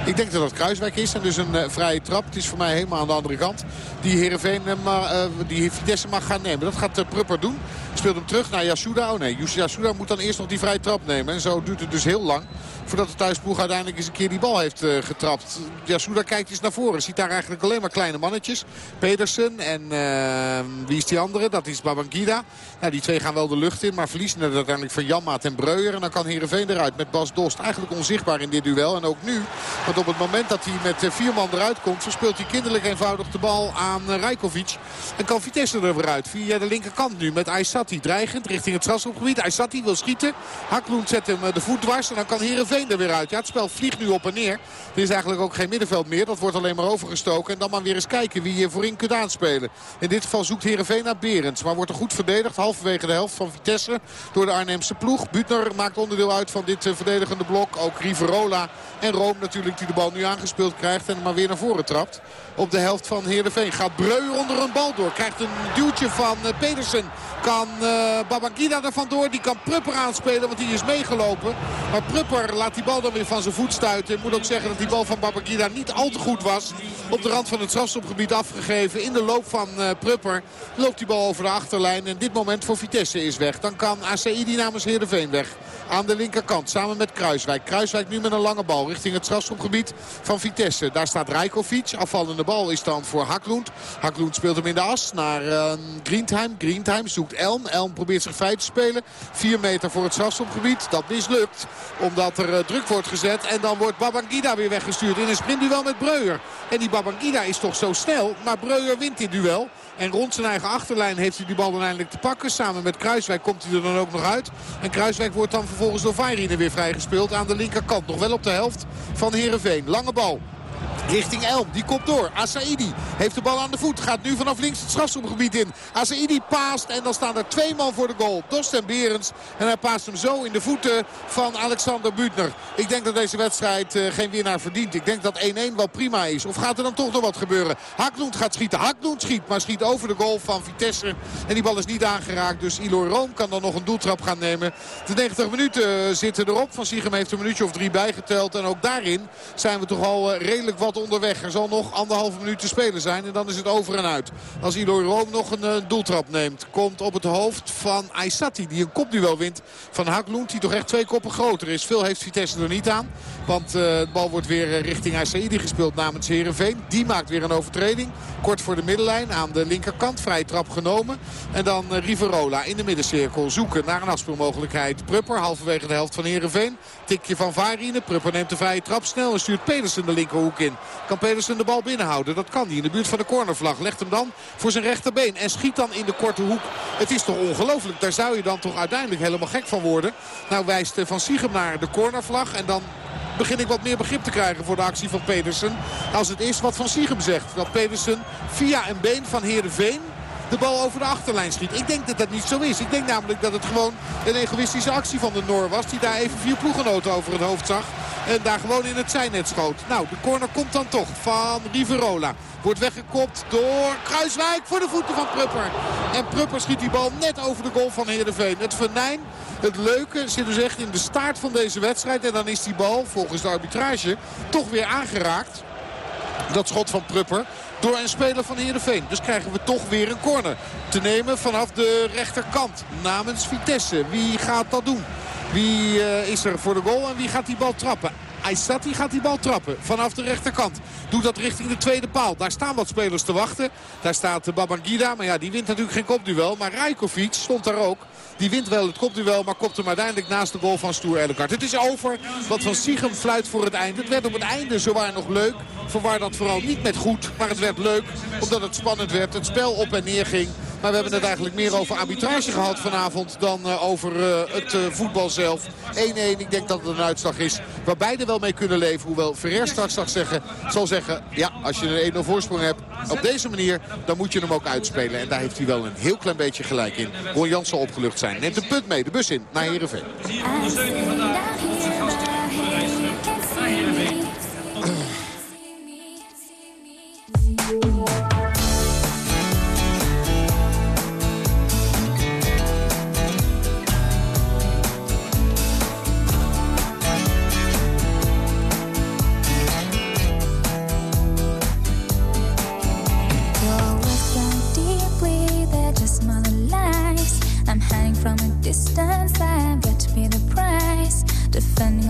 Ik denk dat dat Kruiswijk is en dus een vrije trap. Het is voor mij helemaal aan de andere kant. Die Heerenveen, uh, die mag gaan nemen. Dat gaat Prupper doen. Speelt hem terug naar Yasuda. Oh nee, Yasuda moet dan eerst nog die vrije trap nemen. En zo duurt het dus heel lang voordat de thuisploeg uiteindelijk eens een keer die bal heeft uh, getrapt. Yasuda kijkt eens naar voren. Ziet daar eigenlijk alleen maar kleine mannetjes. Pedersen en uh, wie is die andere? Dat is Babangida. Nou, die twee gaan wel de lucht in, maar verliezen het uiteindelijk van Janmaat en Breuer. En dan kan Heerenveen eruit met Bas Dost. Eigenlijk onzichtbaar in dit duel. En ook nu, want op het moment dat hij met uh, vier man eruit komt... verspeelt hij kinderlijk eenvoudig de bal aan uh, Rajkovic. En kan Vitesse er weer uit via de linkerkant nu met Aysati dreigend richting het strafschopgebied. Aysati wil schieten. Haklund zet hem de voet dwars en dan kan Heerenveen er weer uit. Ja, het spel vliegt nu op en neer. Er is eigenlijk ook geen middenveld meer. Dat wordt alleen maar overgestoken. En dan maar weer eens kijken wie je voorin kunt aanspelen. In dit geval zoekt Heerenveen naar Berends. Maar wordt er goed verdedigd. Halverwege de helft van Vitesse door de Arnhemse ploeg. Butner maakt onderdeel uit van dit verdedigende blok. Ook Riverola en Room natuurlijk die de bal nu aangespeeld krijgt. En maar weer naar voren trapt. Op de helft van Heerenveen gaat Breuer onder een bal door. Krijgt een duwtje van uh, Pedersen. Kan uh, Babangida er vandoor. Die kan Prupper aanspelen want die is meegelopen. Maar Prupper laat die bal dan weer van zijn voet stuiten. Ik moet ook zeggen dat die bal van Babangida niet al te goed was. Op de rand van het strafstopgebied afgegeven. In de loop van uh, Prupper loopt die bal over de achterlijn. En dit moment voor Vitesse is weg. Dan kan ACI namens Heerenveen weg. Aan de linkerkant samen met Kruiswijk. Kruiswijk nu met een lange bal richting het strafschopgebied van Vitesse. Daar staat Rijkovic. Afvallende bal is dan voor Haklund. Haklund speelt hem in de as naar uh, Greentheim. Greentheim zoekt Elm. Elm. Probeert zich vrij te spelen. 4 meter voor het strafschopgebied. Dat mislukt. Omdat er uh, druk wordt gezet. En dan wordt Babangida weer weggestuurd in een sprintduel met Breuer. En die Babangida is toch zo snel. Maar Breuer wint dit duel. En rond zijn eigen achterlijn heeft hij die bal dan eindelijk te pakken. Samen met Kruiswijk komt hij er dan ook nog uit. En Kruiswijk wordt dan vervolgens door Vairine weer vrijgespeeld aan de linkerkant. Nog wel op de helft van Heerenveen. Lange bal richting Elm. Die komt door. Asaidi heeft de bal aan de voet. Gaat nu vanaf links het strafschopgebied in. Asaidi paast en dan staan er twee man voor de goal. Dost en Berens. En hij paast hem zo in de voeten van Alexander Buutner. Ik denk dat deze wedstrijd uh, geen winnaar verdient. Ik denk dat 1-1 wel prima is. Of gaat er dan toch nog wat gebeuren? Hakloend gaat schieten. Hakloend schiet. Maar schiet over de goal van Vitesse. En die bal is niet aangeraakt. Dus Ilor Room kan dan nog een doeltrap gaan nemen. De 90 minuten zitten erop. Van Siegem heeft een minuutje of drie bijgeteld. En ook daarin zijn we toch al uh, redelijk wat onderweg. Er zal nog anderhalve minuut te spelen zijn. En dan is het over en uit. Als Eloy Room nog een uh, doeltrap neemt. Komt op het hoofd van Aysati. Die een kopduel wint van Hakloent. Die toch echt twee koppen groter is. Veel heeft Vitesse er niet aan. Want uh, de bal wordt weer uh, richting Aysati gespeeld namens Herenveen. Die maakt weer een overtreding. Kort voor de middenlijn aan de linkerkant. Vrije trap genomen. En dan Riverola in de middencirkel. Zoeken naar een afspeelmogelijkheid. Prupper halverwege de helft van Herenveen. Tikje van Varine. Prupper neemt de vrije trap snel en stuurt Pedersen de linkerhoek in. Kan Pedersen de bal binnenhouden? Dat kan hij in de buurt van de cornervlag. Legt hem dan voor zijn rechterbeen en schiet dan in de korte hoek. Het is toch ongelooflijk. Daar zou je dan toch uiteindelijk helemaal gek van worden. Nou wijst Van Siegem naar de cornervlag en dan begin ik wat meer begrip te krijgen voor de actie van Pedersen. Als het is wat Van Siegem zegt. Dat Pedersen via een been van Heerenveen de bal over de achterlijn schiet. Ik denk dat dat niet zo is. Ik denk namelijk dat het gewoon een egoïstische actie van de Noor was. Die daar even vier ploegenoten over het hoofd zag. En daar gewoon in het zijnet schoot. Nou, de corner komt dan toch van Riverola. Wordt weggekopt door Kruiswijk voor de voeten van Prupper. En Prupper schiet die bal net over de goal van Heerenveen. Het venijn, het leuke zit dus echt in de staart van deze wedstrijd. En dan is die bal volgens de arbitrage toch weer aangeraakt. Dat schot van Prupper door een speler van Heerenveen. Dus krijgen we toch weer een corner te nemen vanaf de rechterkant namens Vitesse. Wie gaat dat doen? Wie uh, is er voor de goal en wie gaat die bal trappen? Aysati gaat die bal trappen vanaf de rechterkant. Doet dat richting de tweede paal. Daar staan wat spelers te wachten. Daar staat Babangida, maar ja, die wint natuurlijk geen kopduel. Maar Rajkovic stond daar ook. Die wint wel het kopduel, maar komt hem uiteindelijk naast de goal van Stoer Ellegard. Het is over, want Van Siegem fluit voor het einde. Het werd op het einde zowaar nog leuk. Verwaar dat vooral niet met goed, maar het werd leuk. Omdat het spannend werd, het spel op en neer ging. Maar we hebben het eigenlijk meer over arbitrage gehad vanavond dan uh, over uh, het uh, voetbal zelf. 1-1, ik denk dat het een uitslag is waar beide wel mee kunnen leven. Hoewel Ferrer straks zal zeggen, zal zeggen, ja, als je een 1-0 voorsprong hebt op deze manier, dan moet je hem ook uitspelen. En daar heeft hij wel een heel klein beetje gelijk in. Ron zal opgelucht zijn. Neemt een punt mee, de bus in, naar Heerenveen.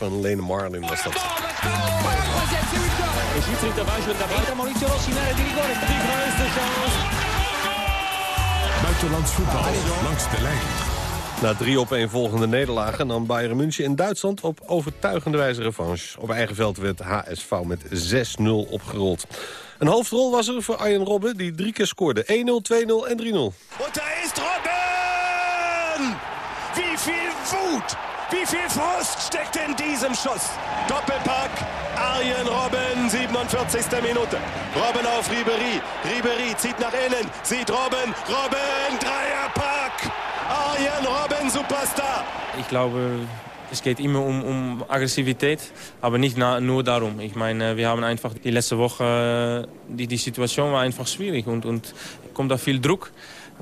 Van Lene Marlin was dat. Buitenlands voetbal langs de lijn. Na drie op een volgende nederlagen nam Bayern München in Duitsland op overtuigende wijze revanche. Op eigen veld werd HSV met 6-0 opgerold. Een hoofdrol was er voor Arjen Robben, die drie keer scoorde. 1-0, 2-0 en 3-0. Und da ist Robben! Wut, wie viel Frust steckt in diesem Schuss. Doppelpack, Arjen Robben, 47. Minute. Robben auf Ribery. Ribery zieht nach innen, sieht Robben. Robben, Dreierpack. Arjen Robben, Superstar. Ich glaube, es geht immer um, um Aggressivität, aber nicht na, nur darum. Ich meine, wir haben einfach die letzte Woche, die, die Situation war einfach schwierig und, und kommt da viel Druck.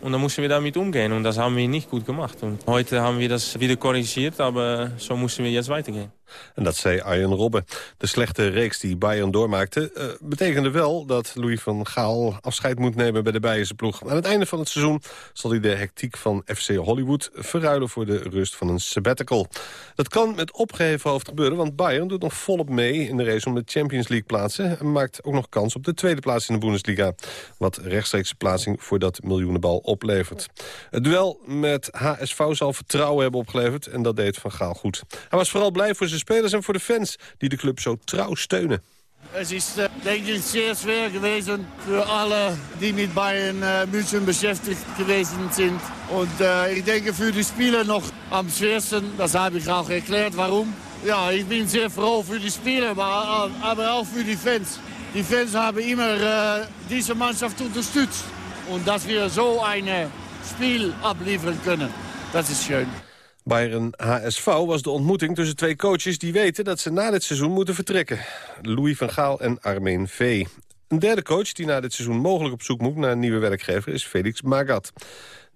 Und dann mussten wir damit umgehen und das haben wir nicht gut gemacht. Und heute haben wir das wieder korrigiert, aber so mussten wir jetzt weitergehen. En dat zei Arjen Robben. De slechte reeks die Bayern doormaakte... eh, betekende wel dat Louis van Gaal afscheid moet nemen bij de Bayernse ploeg. Aan het einde van het seizoen zal hij de hectiek van FC Hollywood... verruilen voor de rust van een sabbatical. Dat kan met opgeheven hoofd gebeuren... want Bayern doet nog volop mee in de race om de Champions League plaatsen... en maakt ook nog kans op de tweede plaats in de Bundesliga... wat rechtstreekse plaatsing voor dat miljoenenbal oplevert. Het duel met HSV zal vertrouwen hebben opgeleverd... en dat deed Van Gaal goed. Hij was vooral blij voor zijn spelers en voor de fans... die de club zo trouw steunen. Es ist, äh, denke ich, sehr schwer gewesen für alle, die mit Bayern äh, München beschäftigt gewesen sind. Und äh, ich denke für die Spieler noch am schwersten, das habe ich auch erklärt, warum. Ja, ich bin sehr froh für die Spieler, aber, aber auch für die Fans. Die Fans haben immer äh, diese Mannschaft unterstützt. Und dass wir so ein Spiel abliefern können, das ist schön. Bayern HSV was de ontmoeting tussen twee coaches die weten dat ze na dit seizoen moeten vertrekken. Louis van Gaal en Armeen V. Een derde coach die na dit seizoen mogelijk op zoek moet naar een nieuwe werkgever is Felix Magath.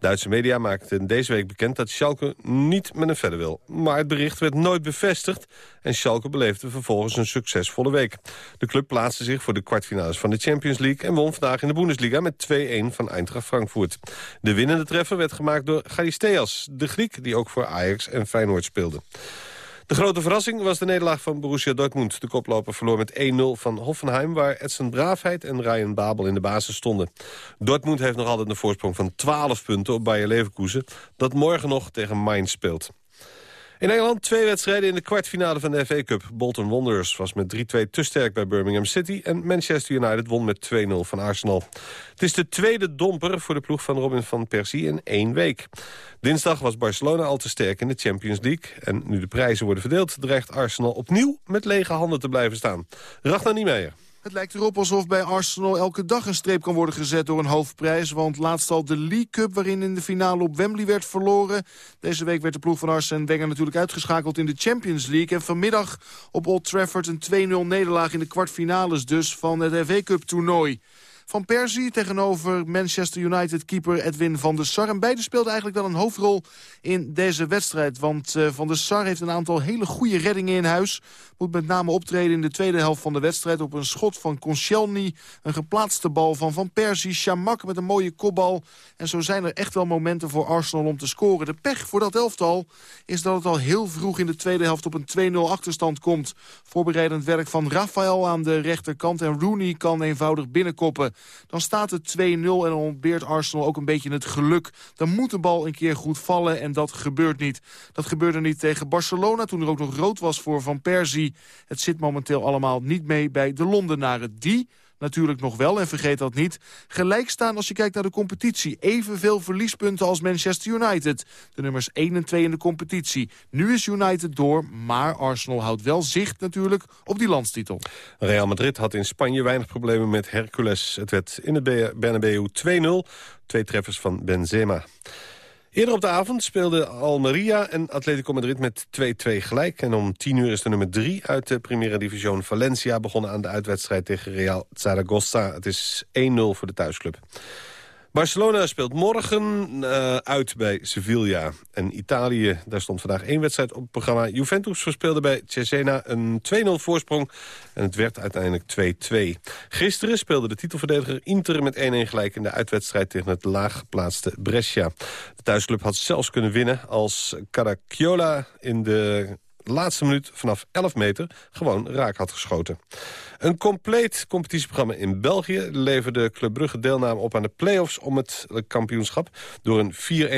Duitse media maakten deze week bekend dat Schalke niet met hem verder wil. Maar het bericht werd nooit bevestigd en Schalke beleefde vervolgens een succesvolle week. De club plaatste zich voor de kwartfinales van de Champions League... en won vandaag in de Bundesliga met 2-1 van Eintracht Frankfurt. De winnende treffer werd gemaakt door Charisteas, de Griek... die ook voor Ajax en Feyenoord speelde. De grote verrassing was de nederlaag van Borussia Dortmund. De koploper verloor met 1-0 van Hoffenheim... waar Edson Braafheid en Ryan Babel in de basis stonden. Dortmund heeft nog altijd een voorsprong van 12 punten op Bayer Leverkusen... dat morgen nog tegen Mainz speelt. In Engeland twee wedstrijden in de kwartfinale van de FA Cup. Bolton Wanderers was met 3-2 te sterk bij Birmingham City... en Manchester United won met 2-0 van Arsenal. Het is de tweede domper voor de ploeg van Robin van Persie in één week. Dinsdag was Barcelona al te sterk in de Champions League... en nu de prijzen worden verdeeld... dreigt Arsenal opnieuw met lege handen te blijven staan. Ragnar Niemeyer. Het lijkt erop alsof bij Arsenal elke dag een streep kan worden gezet door een hoofdprijs. Want laatst al de League Cup waarin in de finale op Wembley werd verloren. Deze week werd de ploeg van Arsene Wenger natuurlijk uitgeschakeld in de Champions League. En vanmiddag op Old Trafford een 2-0 nederlaag in de kwartfinales dus van het FA Cup toernooi. Van Persie tegenover Manchester United keeper Edwin van der Sar. En beide speelden eigenlijk wel een hoofdrol in deze wedstrijd. Want uh, Van der Sar heeft een aantal hele goede reddingen in huis. Moet met name optreden in de tweede helft van de wedstrijd... op een schot van Koscielny, een geplaatste bal van Van Persie... Chamak met een mooie kopbal. En zo zijn er echt wel momenten voor Arsenal om te scoren. De pech voor dat elftal is dat het al heel vroeg in de tweede helft... op een 2-0 achterstand komt. Voorbereidend werk van Rafael aan de rechterkant... en Rooney kan eenvoudig binnenkoppen. Dan staat het 2-0 en dan ontbeert Arsenal ook een beetje het geluk. Dan moet de bal een keer goed vallen en dat gebeurt niet. Dat gebeurde niet tegen Barcelona toen er ook nog rood was voor Van Persie. Het zit momenteel allemaal niet mee bij de Londenaren. Die natuurlijk nog wel, en vergeet dat niet... gelijk staan als je kijkt naar de competitie. Evenveel verliespunten als Manchester United. De nummers 1 en 2 in de competitie. Nu is United door, maar Arsenal houdt wel zicht natuurlijk op die landstitel. Real Madrid had in Spanje weinig problemen met Hercules. Het werd in het Bernabeu 2-0, twee treffers van Benzema. Eerder op de avond speelden Almeria en Atletico Madrid met 2-2 gelijk. En om 10 uur is de nummer 3 uit de Primera Division Valencia... begonnen aan de uitwedstrijd tegen Real Zaragoza. Het is 1-0 voor de thuisclub. Barcelona speelt morgen uh, uit bij Sevilla. En Italië, daar stond vandaag één wedstrijd op het programma. Juventus verspeelde bij Cesena een 2-0 voorsprong. En het werd uiteindelijk 2-2. Gisteren speelde de titelverdediger Inter met 1-1 gelijk... in de uitwedstrijd tegen het laaggeplaatste Brescia. De thuisclub had zelfs kunnen winnen als Caracchiola in de laatste minuut vanaf 11 meter gewoon raak had geschoten. Een compleet competitieprogramma in België leverde Club Brugge deelname op aan de play-offs om het kampioenschap. Door een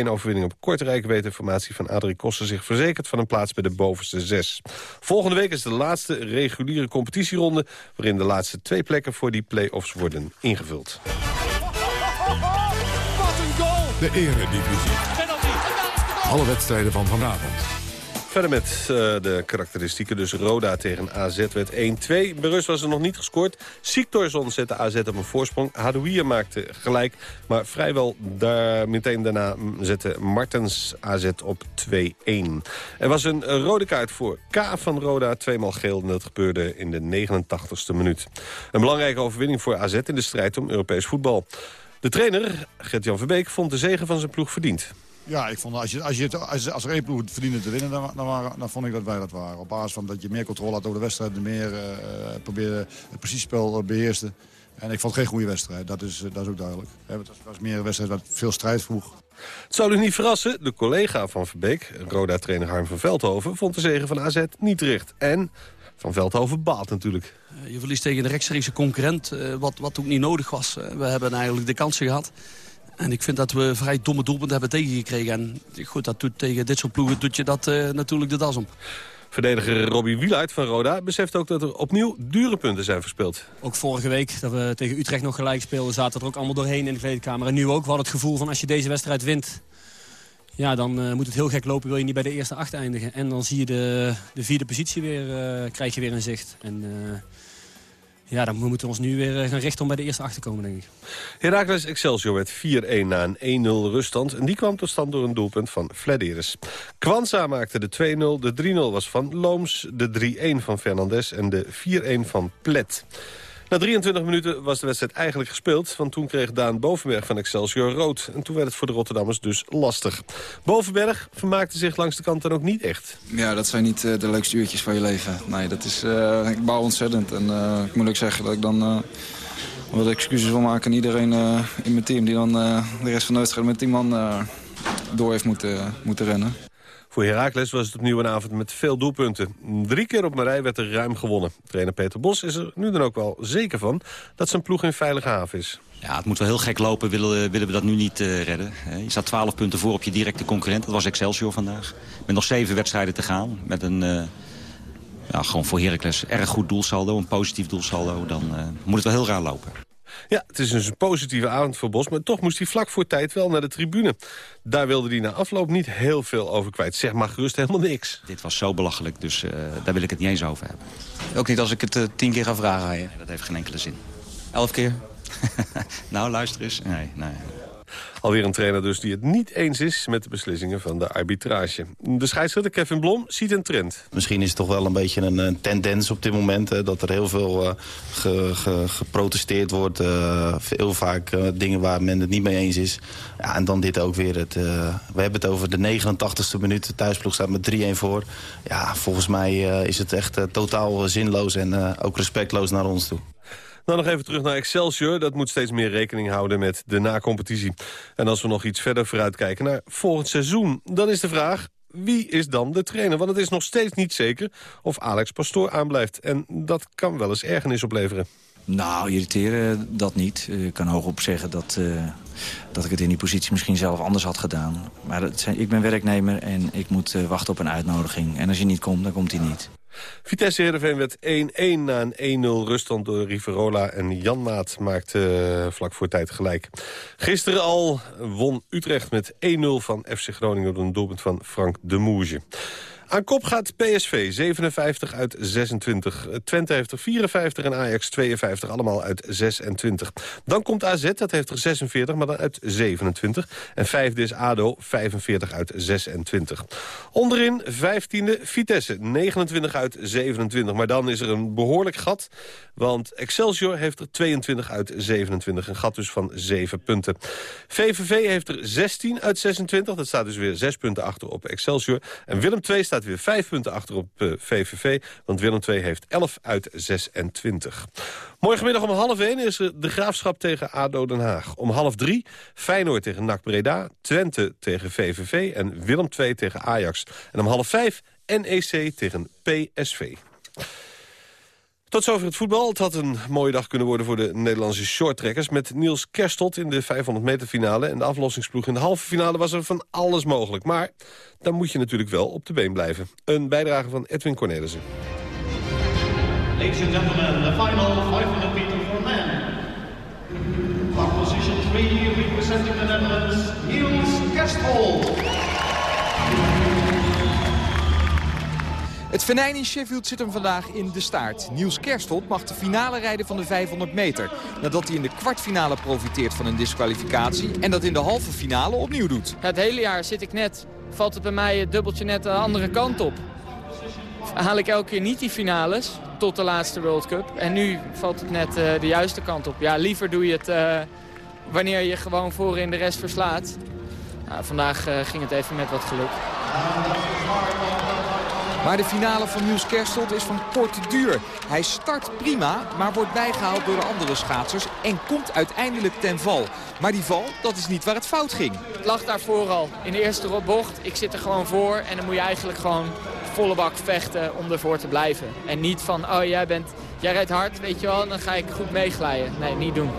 4-1 overwinning op Kortrijk weet de formatie van Adrie Koster zich verzekerd van een plaats bij de bovenste zes. Volgende week is de laatste reguliere competitieronde waarin de laatste twee plekken voor die play-offs worden ingevuld. Wat een goal! De eredivisie. Alle wedstrijden van vanavond. Verder met uh, de karakteristieken. Dus Roda tegen AZ werd 1-2. Bij rust was er nog niet gescoord. Siktorzon zette AZ op een voorsprong. Hadouier maakte gelijk. Maar vrijwel daar, meteen daarna zette Martens AZ op 2-1. Er was een rode kaart voor K van Roda. Tweemaal geel en dat gebeurde in de 89ste minuut. Een belangrijke overwinning voor AZ in de strijd om Europees voetbal. De trainer, Gert-Jan Verbeek, vond de zegen van zijn ploeg verdiend. Ja, ik vond als, je, als, je het, als, als er één ploeg verdiende te winnen, dan, dan, waren, dan vond ik dat wij dat waren. Op basis van dat je meer controle had over de wedstrijd, meer uh, probeerde het preciespel beheerste. En ik vond het geen goede wedstrijd, dat is, dat is ook duidelijk. Het was meer een wedstrijd wat veel strijd vroeg. Het zou u niet verrassen, de collega van Verbeek, Roda-trainer Harm van Veldhoven... vond de zegen van AZ niet terecht. En van Veldhoven baalt natuurlijk. Je verliest tegen de rechtstreekse concurrent, wat, wat ook niet nodig was. We hebben eigenlijk de kansen gehad. En ik vind dat we vrij domme doelpunten hebben tegengekregen. En goed, dat doet, tegen dit soort ploegen doet je dat uh, natuurlijk de das om. Verdediger Robbie Wieluid van Roda beseft ook dat er opnieuw dure punten zijn verspeeld. Ook vorige week, dat we tegen Utrecht nog gelijk speelden... zaten er ook allemaal doorheen in de kleedkamer. En nu ook, we hadden het gevoel van als je deze wedstrijd wint... Ja, dan uh, moet het heel gek lopen, wil je niet bij de eerste acht eindigen. En dan zie je de, de vierde positie weer, uh, krijg je weer in zicht. En ja, dan moeten we ons nu weer gaan richten om bij de eerste acht te komen, denk ik. Heracles Excelsior werd 4-1 na een 1-0 ruststand. En die kwam tot stand door een doelpunt van Flederis. Kwanza maakte de 2-0, de 3-0 was van Looms, de 3-1 van Fernandes en de 4-1 van Plet. Na 23 minuten was de wedstrijd eigenlijk gespeeld... want toen kreeg Daan Bovenberg van Excelsior rood. En toen werd het voor de Rotterdammers dus lastig. Bovenberg vermaakte zich langs de kant dan ook niet echt. Ja, dat zijn niet uh, de leukste uurtjes van je leven. Nee, dat is, uh, ik bouw ontzettend. En uh, ik moet ook zeggen dat ik dan wat excuses wil maken aan iedereen in mijn team... die dan de rest van de wedstrijd met die man door heeft moeten, moeten rennen. Voor Heracles was het opnieuw een avond met veel doelpunten. Drie keer op rij werd er ruim gewonnen. Trainer Peter Bos is er nu dan ook wel zeker van dat zijn ploeg in veilige haven is. Ja, het moet wel heel gek lopen, willen, willen we dat nu niet uh, redden. Je staat 12 punten voor op je directe concurrent. Dat was Excelsior vandaag. Met nog zeven wedstrijden te gaan. Met een, uh, ja, gewoon voor Heracles erg goed doelsaldo, een positief doelsaldo. Dan uh, moet het wel heel raar lopen. Ja, het is dus een positieve avond voor Bos, maar toch moest hij vlak voor tijd wel naar de tribune. Daar wilde hij na afloop niet heel veel over kwijt. Zeg maar gerust helemaal niks. Dit was zo belachelijk, dus uh, daar wil ik het niet eens over hebben. Ook niet als ik het uh, tien keer ga vragen aan je. Nee, dat heeft geen enkele zin. Elf keer? nou, luister eens. Nee, nee. Alweer een trainer dus die het niet eens is met de beslissingen van de arbitrage. De scheidsrechter Kevin Blom ziet een trend. Misschien is het toch wel een beetje een, tendens op dit moment. Hè, dat er heel veel ge, geprotesteerd wordt. Heel vaak uh, dingen waar men het niet mee eens is. Ja, en dan dit ook weer. Het, we hebben het over de 89ste minuut. De thuisploeg staat met 3-1 voor. Ja, volgens mij is het echt totaal zinloos en ook respectloos naar ons toe. Dan nog even terug naar Excelsior. Dat moet steeds meer rekening houden met de na-competitie. En als we nog iets verder vooruitkijken naar volgend seizoen... dan is de vraag, wie is dan de trainer? Want het is nog steeds niet zeker of Alex Pastoor aanblijft. En dat kan wel eens ergernis opleveren. Nou, irriteren dat niet. Ik kan hoogop zeggen dat, uh, dat ik het in die positie misschien zelf anders had gedaan. Maar zijn, ik ben werknemer en ik moet uh, wachten op een uitnodiging. En als je niet komt, dan komt hij niet. Vitesse Heerenveen werd 1-1 na een 1-0 ruststand door Riverola. En Jan Maat maakte uh, vlak voor tijd gelijk. Gisteren al won Utrecht met 1-0 van FC Groningen... door een doelpunt van Frank de Moege. Aan kop gaat PSV, 57 uit 26. Twente heeft er 54 en Ajax 52, allemaal uit 26. Dan komt AZ, dat heeft er 46, maar dan uit 27. En vijfde is ADO, 45 uit 26. Onderin 15e Vitesse, 29 uit 27. Maar dan is er een behoorlijk gat, want Excelsior heeft er 22 uit 27. Een gat dus van 7 punten. VVV heeft er 16 uit 26, dat staat dus weer 6 punten achter op Excelsior. En Willem II staat weer 5 punten achter op VVV. Want Willem II heeft 11 uit 26. Morgenmiddag om half 1 is er de Graafschap tegen ADO Den Haag. Om half 3 Feyenoord tegen NAC Breda. Twente tegen VVV. En Willem II tegen Ajax. En om half 5 NEC tegen PSV. Tot zover het voetbal. Het had een mooie dag kunnen worden voor de Nederlandse shorttrekkers. Met Niels Kerstot in de 500 meter finale en de aflossingsploeg in de halve finale was er van alles mogelijk. Maar dan moet je natuurlijk wel op de been blijven. Een bijdrage van Edwin Cornelissen. Ladies and gentlemen, the final 500 meter for men. From position 3, representing the Netherlands, Niels Kerstot. Het venijn in Sheffield zit hem vandaag in de staart. Niels Kerstot mag de finale rijden van de 500 meter. Nadat hij in de kwartfinale profiteert van een disqualificatie... en dat in de halve finale opnieuw doet. Het hele jaar zit ik net, valt het bij mij het dubbeltje net de andere kant op. Haal ik elke keer niet die finales tot de laatste World Cup. En nu valt het net uh, de juiste kant op. Ja, liever doe je het uh, wanneer je gewoon voorin de rest verslaat. Nou, vandaag uh, ging het even met wat geluk. Maar de finale van Niels Kerstot is van korte duur. Hij start prima, maar wordt bijgehaald door de andere schaatsers... en komt uiteindelijk ten val. Maar die val, dat is niet waar het fout ging. Het lag daarvoor al. In de eerste bocht, ik zit er gewoon voor... en dan moet je eigenlijk gewoon volle bak vechten om ervoor te blijven. En niet van, oh jij, bent, jij rijdt hard, weet je wel, dan ga ik goed meeglijden. Nee, niet doen.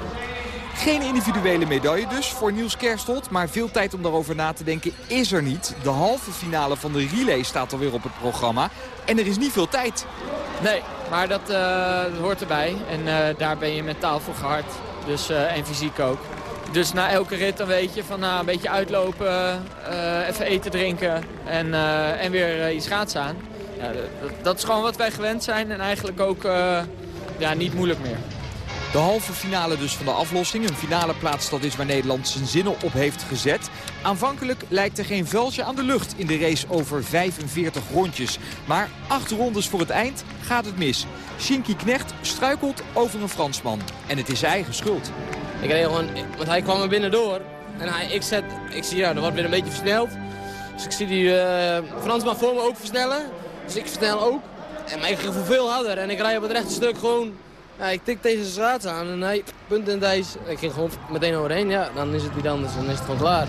Geen individuele medaille dus voor Niels Kerstot. Maar veel tijd om daarover na te denken is er niet. De halve finale van de relay staat alweer op het programma. En er is niet veel tijd. Nee, maar dat, dat hoort erbij. En uh, daar ben je mentaal voor gehard. Dus, uh, en fysiek ook. Dus na elke rit dan weet je van nou, een beetje uitlopen, even eten, drinken en, en weer iets schaatsen aan. Ja, dat, dat, is gewoon wat wij gewend zijn en eigenlijk ook ja, niet moeilijk meer. De halve finale dus van de aflossing. Een finale plaats dat is waar Nederland zijn zinnen op heeft gezet. Aanvankelijk lijkt er geen vuiltje aan de lucht in de race over 45 rondjes. Maar acht rondes voor het eind gaat het mis. Shinky Knecht struikelt over een Fransman. En het is zijn eigen schuld. Ik reed gewoon, want hij kwam er binnendoor. En hij, ik, zet, ik zie, ja, dat wordt weer een beetje versneld. Dus ik zie die uh, Fransman voor me ook versnellen. Dus ik versnel ook. En, ik ging veel harder. En ik rij op het rechte stuk gewoon ja, ik tik tegen zijn schaats aan en hij punt in ijs. Ik ging gewoon meteen overheen. Ja, dan is het niet anders. Dan is het gewoon klaar.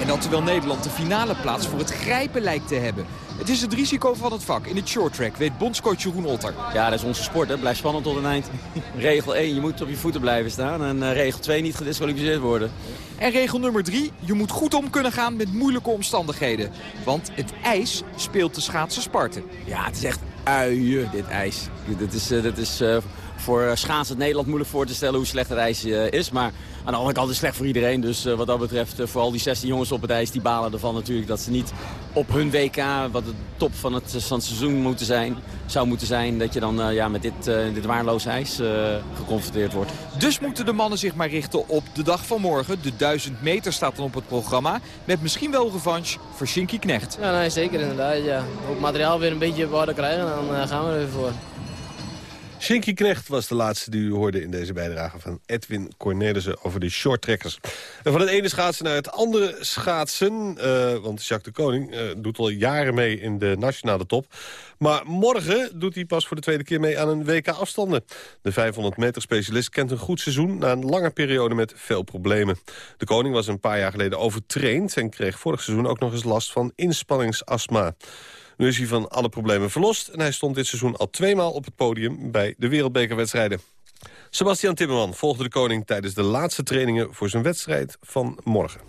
En dat terwijl Nederland de finale plaats voor het grijpen lijkt te hebben. Het is het risico van het vak in het short track, weet bondscoach Jeroen Otter. Ja, dat is onze sport. Het blijft spannend tot een eind. regel 1, je moet op je voeten blijven staan. En uh, regel 2, niet gedisqualificeerd worden. En regel nummer 3, je moet goed om kunnen gaan met moeilijke omstandigheden. Want het ijs speelt de schaatsen Sparten. Ja, het is echt uien, dit ijs. Dit is, uh, dit is uh, voor schaatsend Nederland moeilijk voor te stellen hoe slecht het ijs uh, is. Maar aan de andere kant is het slecht voor iedereen. Dus wat dat betreft, vooral die 16 jongens op het ijs, die balen ervan natuurlijk dat ze niet op hun WK, wat de top van het, van het seizoen moeten zijn, zou moeten zijn, dat je dan ja, met dit, dit waardeloos ijs geconfronteerd wordt. Dus moeten de mannen zich maar richten op de dag van morgen. De 1000 meter staat dan op het programma. Met misschien wel revanche voor Shinky Knecht. Ja, nee, zeker inderdaad. Ja. Ook materiaal weer een beetje op orde krijgen, dan gaan we er weer voor. Shinky Knecht was de laatste die u hoorde in deze bijdrage van Edwin Cornelissen over de shorttrekkers. Van het ene schaatsen naar het andere schaatsen, uh, want Jacques de Koning uh, doet al jaren mee in de nationale top. Maar morgen doet hij pas voor de tweede keer mee aan een WK afstanden. De 500 meter specialist kent een goed seizoen na een lange periode met veel problemen. De Koning was een paar jaar geleden overtraind en kreeg vorig seizoen ook nog eens last van inspanningsastma. Nu is hij van alle problemen verlost en hij stond dit seizoen al tweemaal op het podium bij de wereldbekerwedstrijden. Sebastian Timmerman volgde de koning tijdens de laatste trainingen voor zijn wedstrijd van morgen.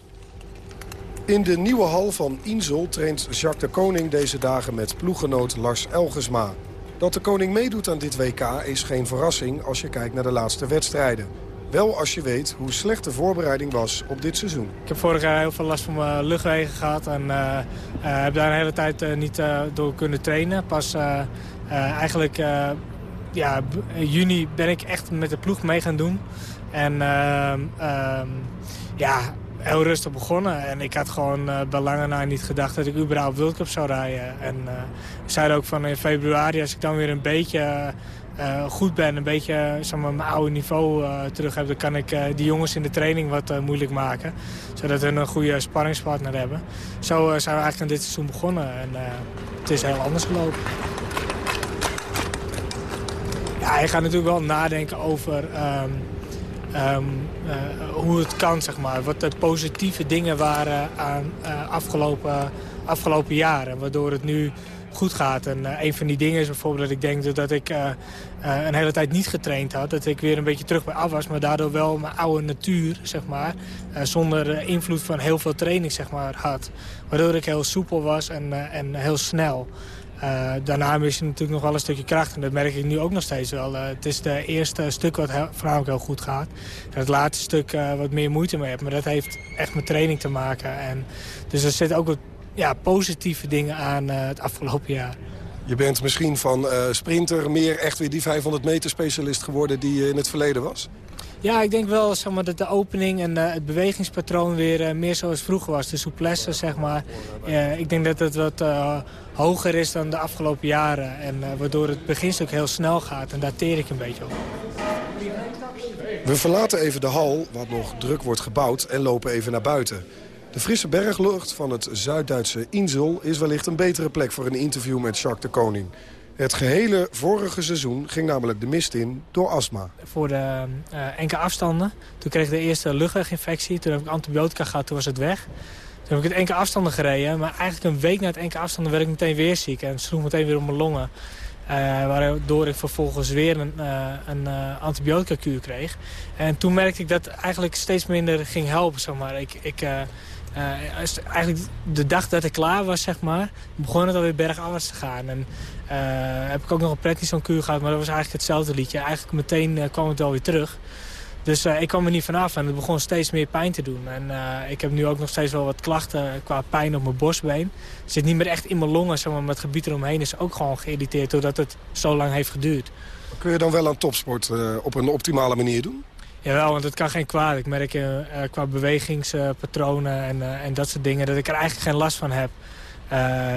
In de nieuwe hal van Insel traint Jacques de Koning deze dagen met ploeggenoot Lars Elgesma. Dat de koning meedoet aan dit WK is geen verrassing als je kijkt naar de laatste wedstrijden. Wel als je weet hoe slecht de voorbereiding was op dit seizoen. Ik heb vorig jaar heel veel last van mijn luchtwegen gehad. En uh, uh, heb daar een hele tijd uh, niet door kunnen trainen. Pas eigenlijk ja, in juni ben ik echt met de ploeg mee gaan doen. En ehm, ehm, ja, heel rustig begonnen. En ik had gewoon uh, bij lange na niet gedacht dat ik überhaupt World Cup zou rijden. En uh, ik zei ook van in februari, als ik dan weer een beetje uh, goed ben, een beetje zeg maar, mijn oude niveau terug heb... dan kan ik die jongens in de training wat moeilijk maken. Zodat we een goede sparringspartner hebben. Zo zijn we eigenlijk aan dit seizoen begonnen. En het is heel anders gelopen. Ja, je gaat natuurlijk wel nadenken over... Um, ehm, hoe het kan, zeg maar. Wat de positieve dingen waren aan afgelopen, afgelopen jaren. Waardoor het nu goed gaat. En uh, een van die dingen is bijvoorbeeld dat ik denk dat ik uh, uh, een hele tijd niet getraind had. Dat ik weer een beetje terug bij af was, maar daardoor wel mijn oude natuur, zeg maar. zonder invloed van heel veel training, zeg maar, had. Waardoor ik heel soepel was en, en heel snel. daarna mis je natuurlijk nog wel een stukje kracht. En dat merk ik nu ook nog steeds wel. het is het eerste stuk wat voornamelijk heel goed gaat. En het laatste stuk wat meer moeite mee heb. Maar dat heeft echt met training te maken. En, dus er zit ook wat ja, positieve dingen aan uh, het afgelopen jaar. Je bent misschien van uh, sprinter meer echt weer die 500 meter specialist geworden die je in het verleden was? Ja, ik denk wel zeg maar, dat de opening en uh, het bewegingspatroon weer meer zoals vroeger was. De souplesse, zeg maar. ik denk dat het wat hoger is dan de afgelopen jaren. En waardoor het beginstuk heel snel gaat. En daar teer ik een beetje op. We verlaten even de hal, wat nog druk wordt gebouwd, en lopen even naar buiten. De frisse berglucht van het Zuid-Duitse Insel is wellicht een betere plek voor een interview met Jacques de Koning. Het gehele vorige seizoen ging namelijk de mist in door astma. Voor de uh, enkele afstanden. Toen kreeg ik de eerste luchtweginfectie. Toen heb ik antibiotica gehad, toen was het weg. Toen heb ik het enkele afstanden gereden. Maar eigenlijk een week na het enkele afstanden werd ik meteen weer ziek. En sloeg meteen weer op mijn longen. Uh, waardoor ik vervolgens weer een, uh, een antibiotica-kuur kreeg. En toen merkte ik dat het eigenlijk steeds minder ging helpen. Zeg ik, ik uh, eigenlijk de dag dat ik klaar was, zeg maar, begon het alweer bergafwaarts te gaan. En uh, heb ik ook nog een prednisonkuur gehad, maar dat was eigenlijk hetzelfde liedje. Eigenlijk meteen uh, kwam het alweer terug. Dus ik kwam er niet vanaf en het begon steeds meer pijn te doen. En ik heb nu ook nog steeds wel wat klachten qua pijn op mijn borstbeen. Het zit niet meer echt in mijn longen, zeg maar, maar het gebied eromheen is ook gewoon geïrriteerd doordat het zo lang heeft geduurd. Kun je dan wel aan topsport op een optimale manier doen? Jawel, want het kan geen kwaad. Ik merk uh, qua bewegingspatronen en, uh, en dat soort dingen... dat ik er eigenlijk geen last van heb.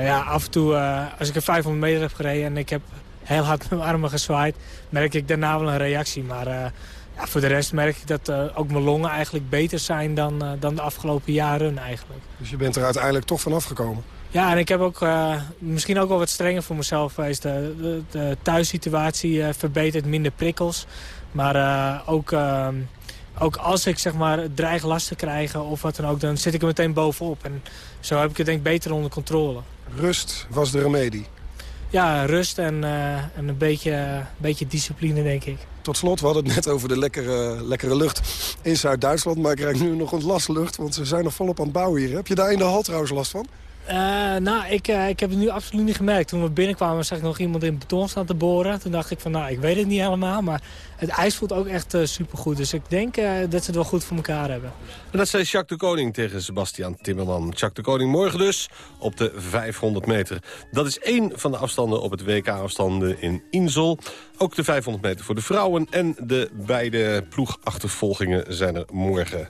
Ja, af en toe, als ik een 500 meter heb gereden... en ik heb heel hard mijn armen gezwaaid... merk ik daarna wel een reactie. Maar ja, voor de rest merk ik dat ook mijn longen eigenlijk beter zijn... Dan, dan de afgelopen jaren eigenlijk. Dus je bent er uiteindelijk toch vanaf gekomen? Ja, en ik heb ook misschien ook wel wat strenger voor mezelf geweest. De, de, de thuissituatie verbeterd, minder prikkels... Maar uh, ook, uh, ook als ik zeg maar, dreig last te krijgen of wat dan ook, dan zit ik er meteen bovenop. En zo heb ik het denk ik beter onder controle. Rust was de remedie? Ja, rust en, uh, en een beetje, beetje discipline, denk ik. Tot slot, we hadden het net over de lekkere, lekkere lucht in Zuid-Duitsland. Maar ik krijg nu nog een lastlucht, want ze zijn nog volop aan het bouwen hier. Heb je daar in de hal trouwens last van? Uh, nou, ik, uh, ik heb het nu absoluut niet gemerkt. Toen we binnenkwamen zag ik nog iemand in beton staan te boren. Toen dacht ik van, nou, ik weet het niet helemaal. Maar het ijs voelt ook echt uh, supergoed. Dus ik denk dat ze het wel goed voor elkaar hebben. En dat zei Jacques de Koning tegen Sebastian Timmerman. Jacques de Koning morgen dus op de 500 meter. Dat is één van de afstanden op het WK-afstanden in Insel. Ook de 500 meter voor de vrouwen en de beide ploegachtervolgingen zijn er morgen.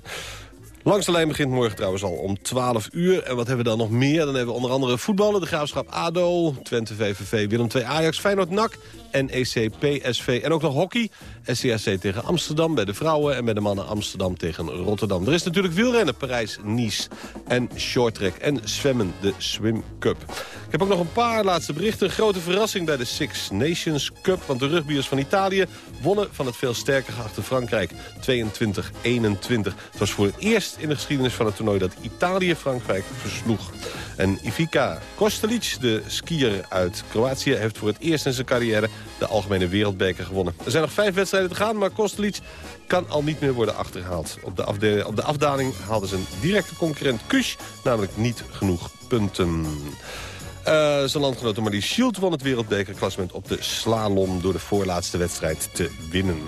Langs de lijn begint morgen trouwens al om 12 uur. En wat hebben we dan nog meer? Dan hebben we onder andere voetballen, de Graafschap ADO, Twente VVV, Willem II Ajax, Feyenoord NAC, NEC PSV en ook nog hockey. SCAC tegen Amsterdam bij de vrouwen en bij de mannen Amsterdam tegen Rotterdam. Er is natuurlijk wielrennen, Parijs-Nice en shorttrack en zwemmen, de Swim Cup. Ik heb ook nog een paar laatste berichten. Grote verrassing bij de Six Nations Cup, want de rugbiers van Italië wonnen van het veel sterker geachte Frankrijk 22-21. Het was voor het eerst in de geschiedenis van het toernooi dat Italië Frankrijk versloeg. En Ivica Kostelic, de skier uit Kroatië, heeft voor het eerst in zijn carrière de algemene wereldbeker gewonnen. Er zijn nog vijf wedstrijden te gaan, maar Kostelic kan al niet meer worden achtergehaald. Op de, op de afdaling haalde zijn directe concurrent Kush namelijk niet genoeg punten. Uh, zijn landgenoot Marlie Shield won het wereldbekerklassement op de slalom... door de voorlaatste wedstrijd te winnen.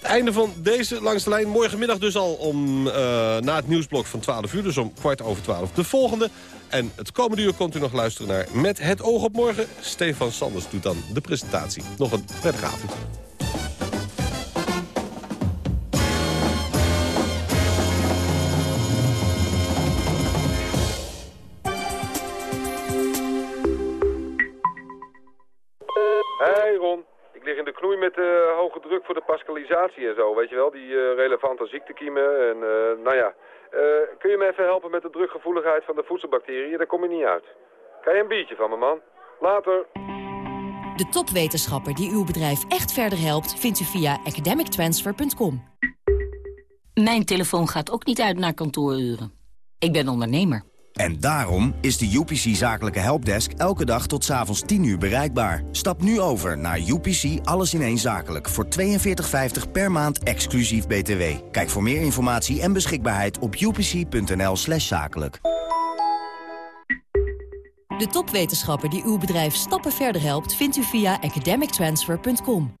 Het einde van deze langs de lijn. Morgenmiddag dus al om, uh, na het nieuwsblok van 12 uur. Dus om kwart over 12 de volgende. En het komende uur kunt u nog luisteren naar Met het oog op morgen. Stefan Sanders doet dan de presentatie. Nog een prettige avond. In de met uh, hoge druk voor de pascalisatie en zo, weet je wel, die uh, relevante ziektekiemen en uh, nou ja. kun je me even helpen met de drukgevoeligheid van de voedselbacteriën? Daar kom je niet uit. Krijg je een biertje van me, man? Later. De topwetenschapper die uw bedrijf echt verder helpt, vindt u via academictransfer.com. Mijn telefoon gaat ook niet uit naar kantooruren. Ik ben ondernemer. En daarom is de UPC Zakelijke Helpdesk elke dag tot s'avonds 10 uur bereikbaar. Stap nu over naar UPC Alles in één Zakelijk voor 42,50 per maand exclusief BTW. Kijk voor meer informatie en beschikbaarheid op upc.nl slash zakelijk. De topwetenschapper die uw bedrijf stappen verder helpt... vindt u via academictransfer.com.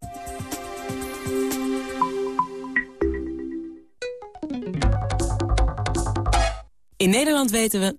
In Nederland weten we,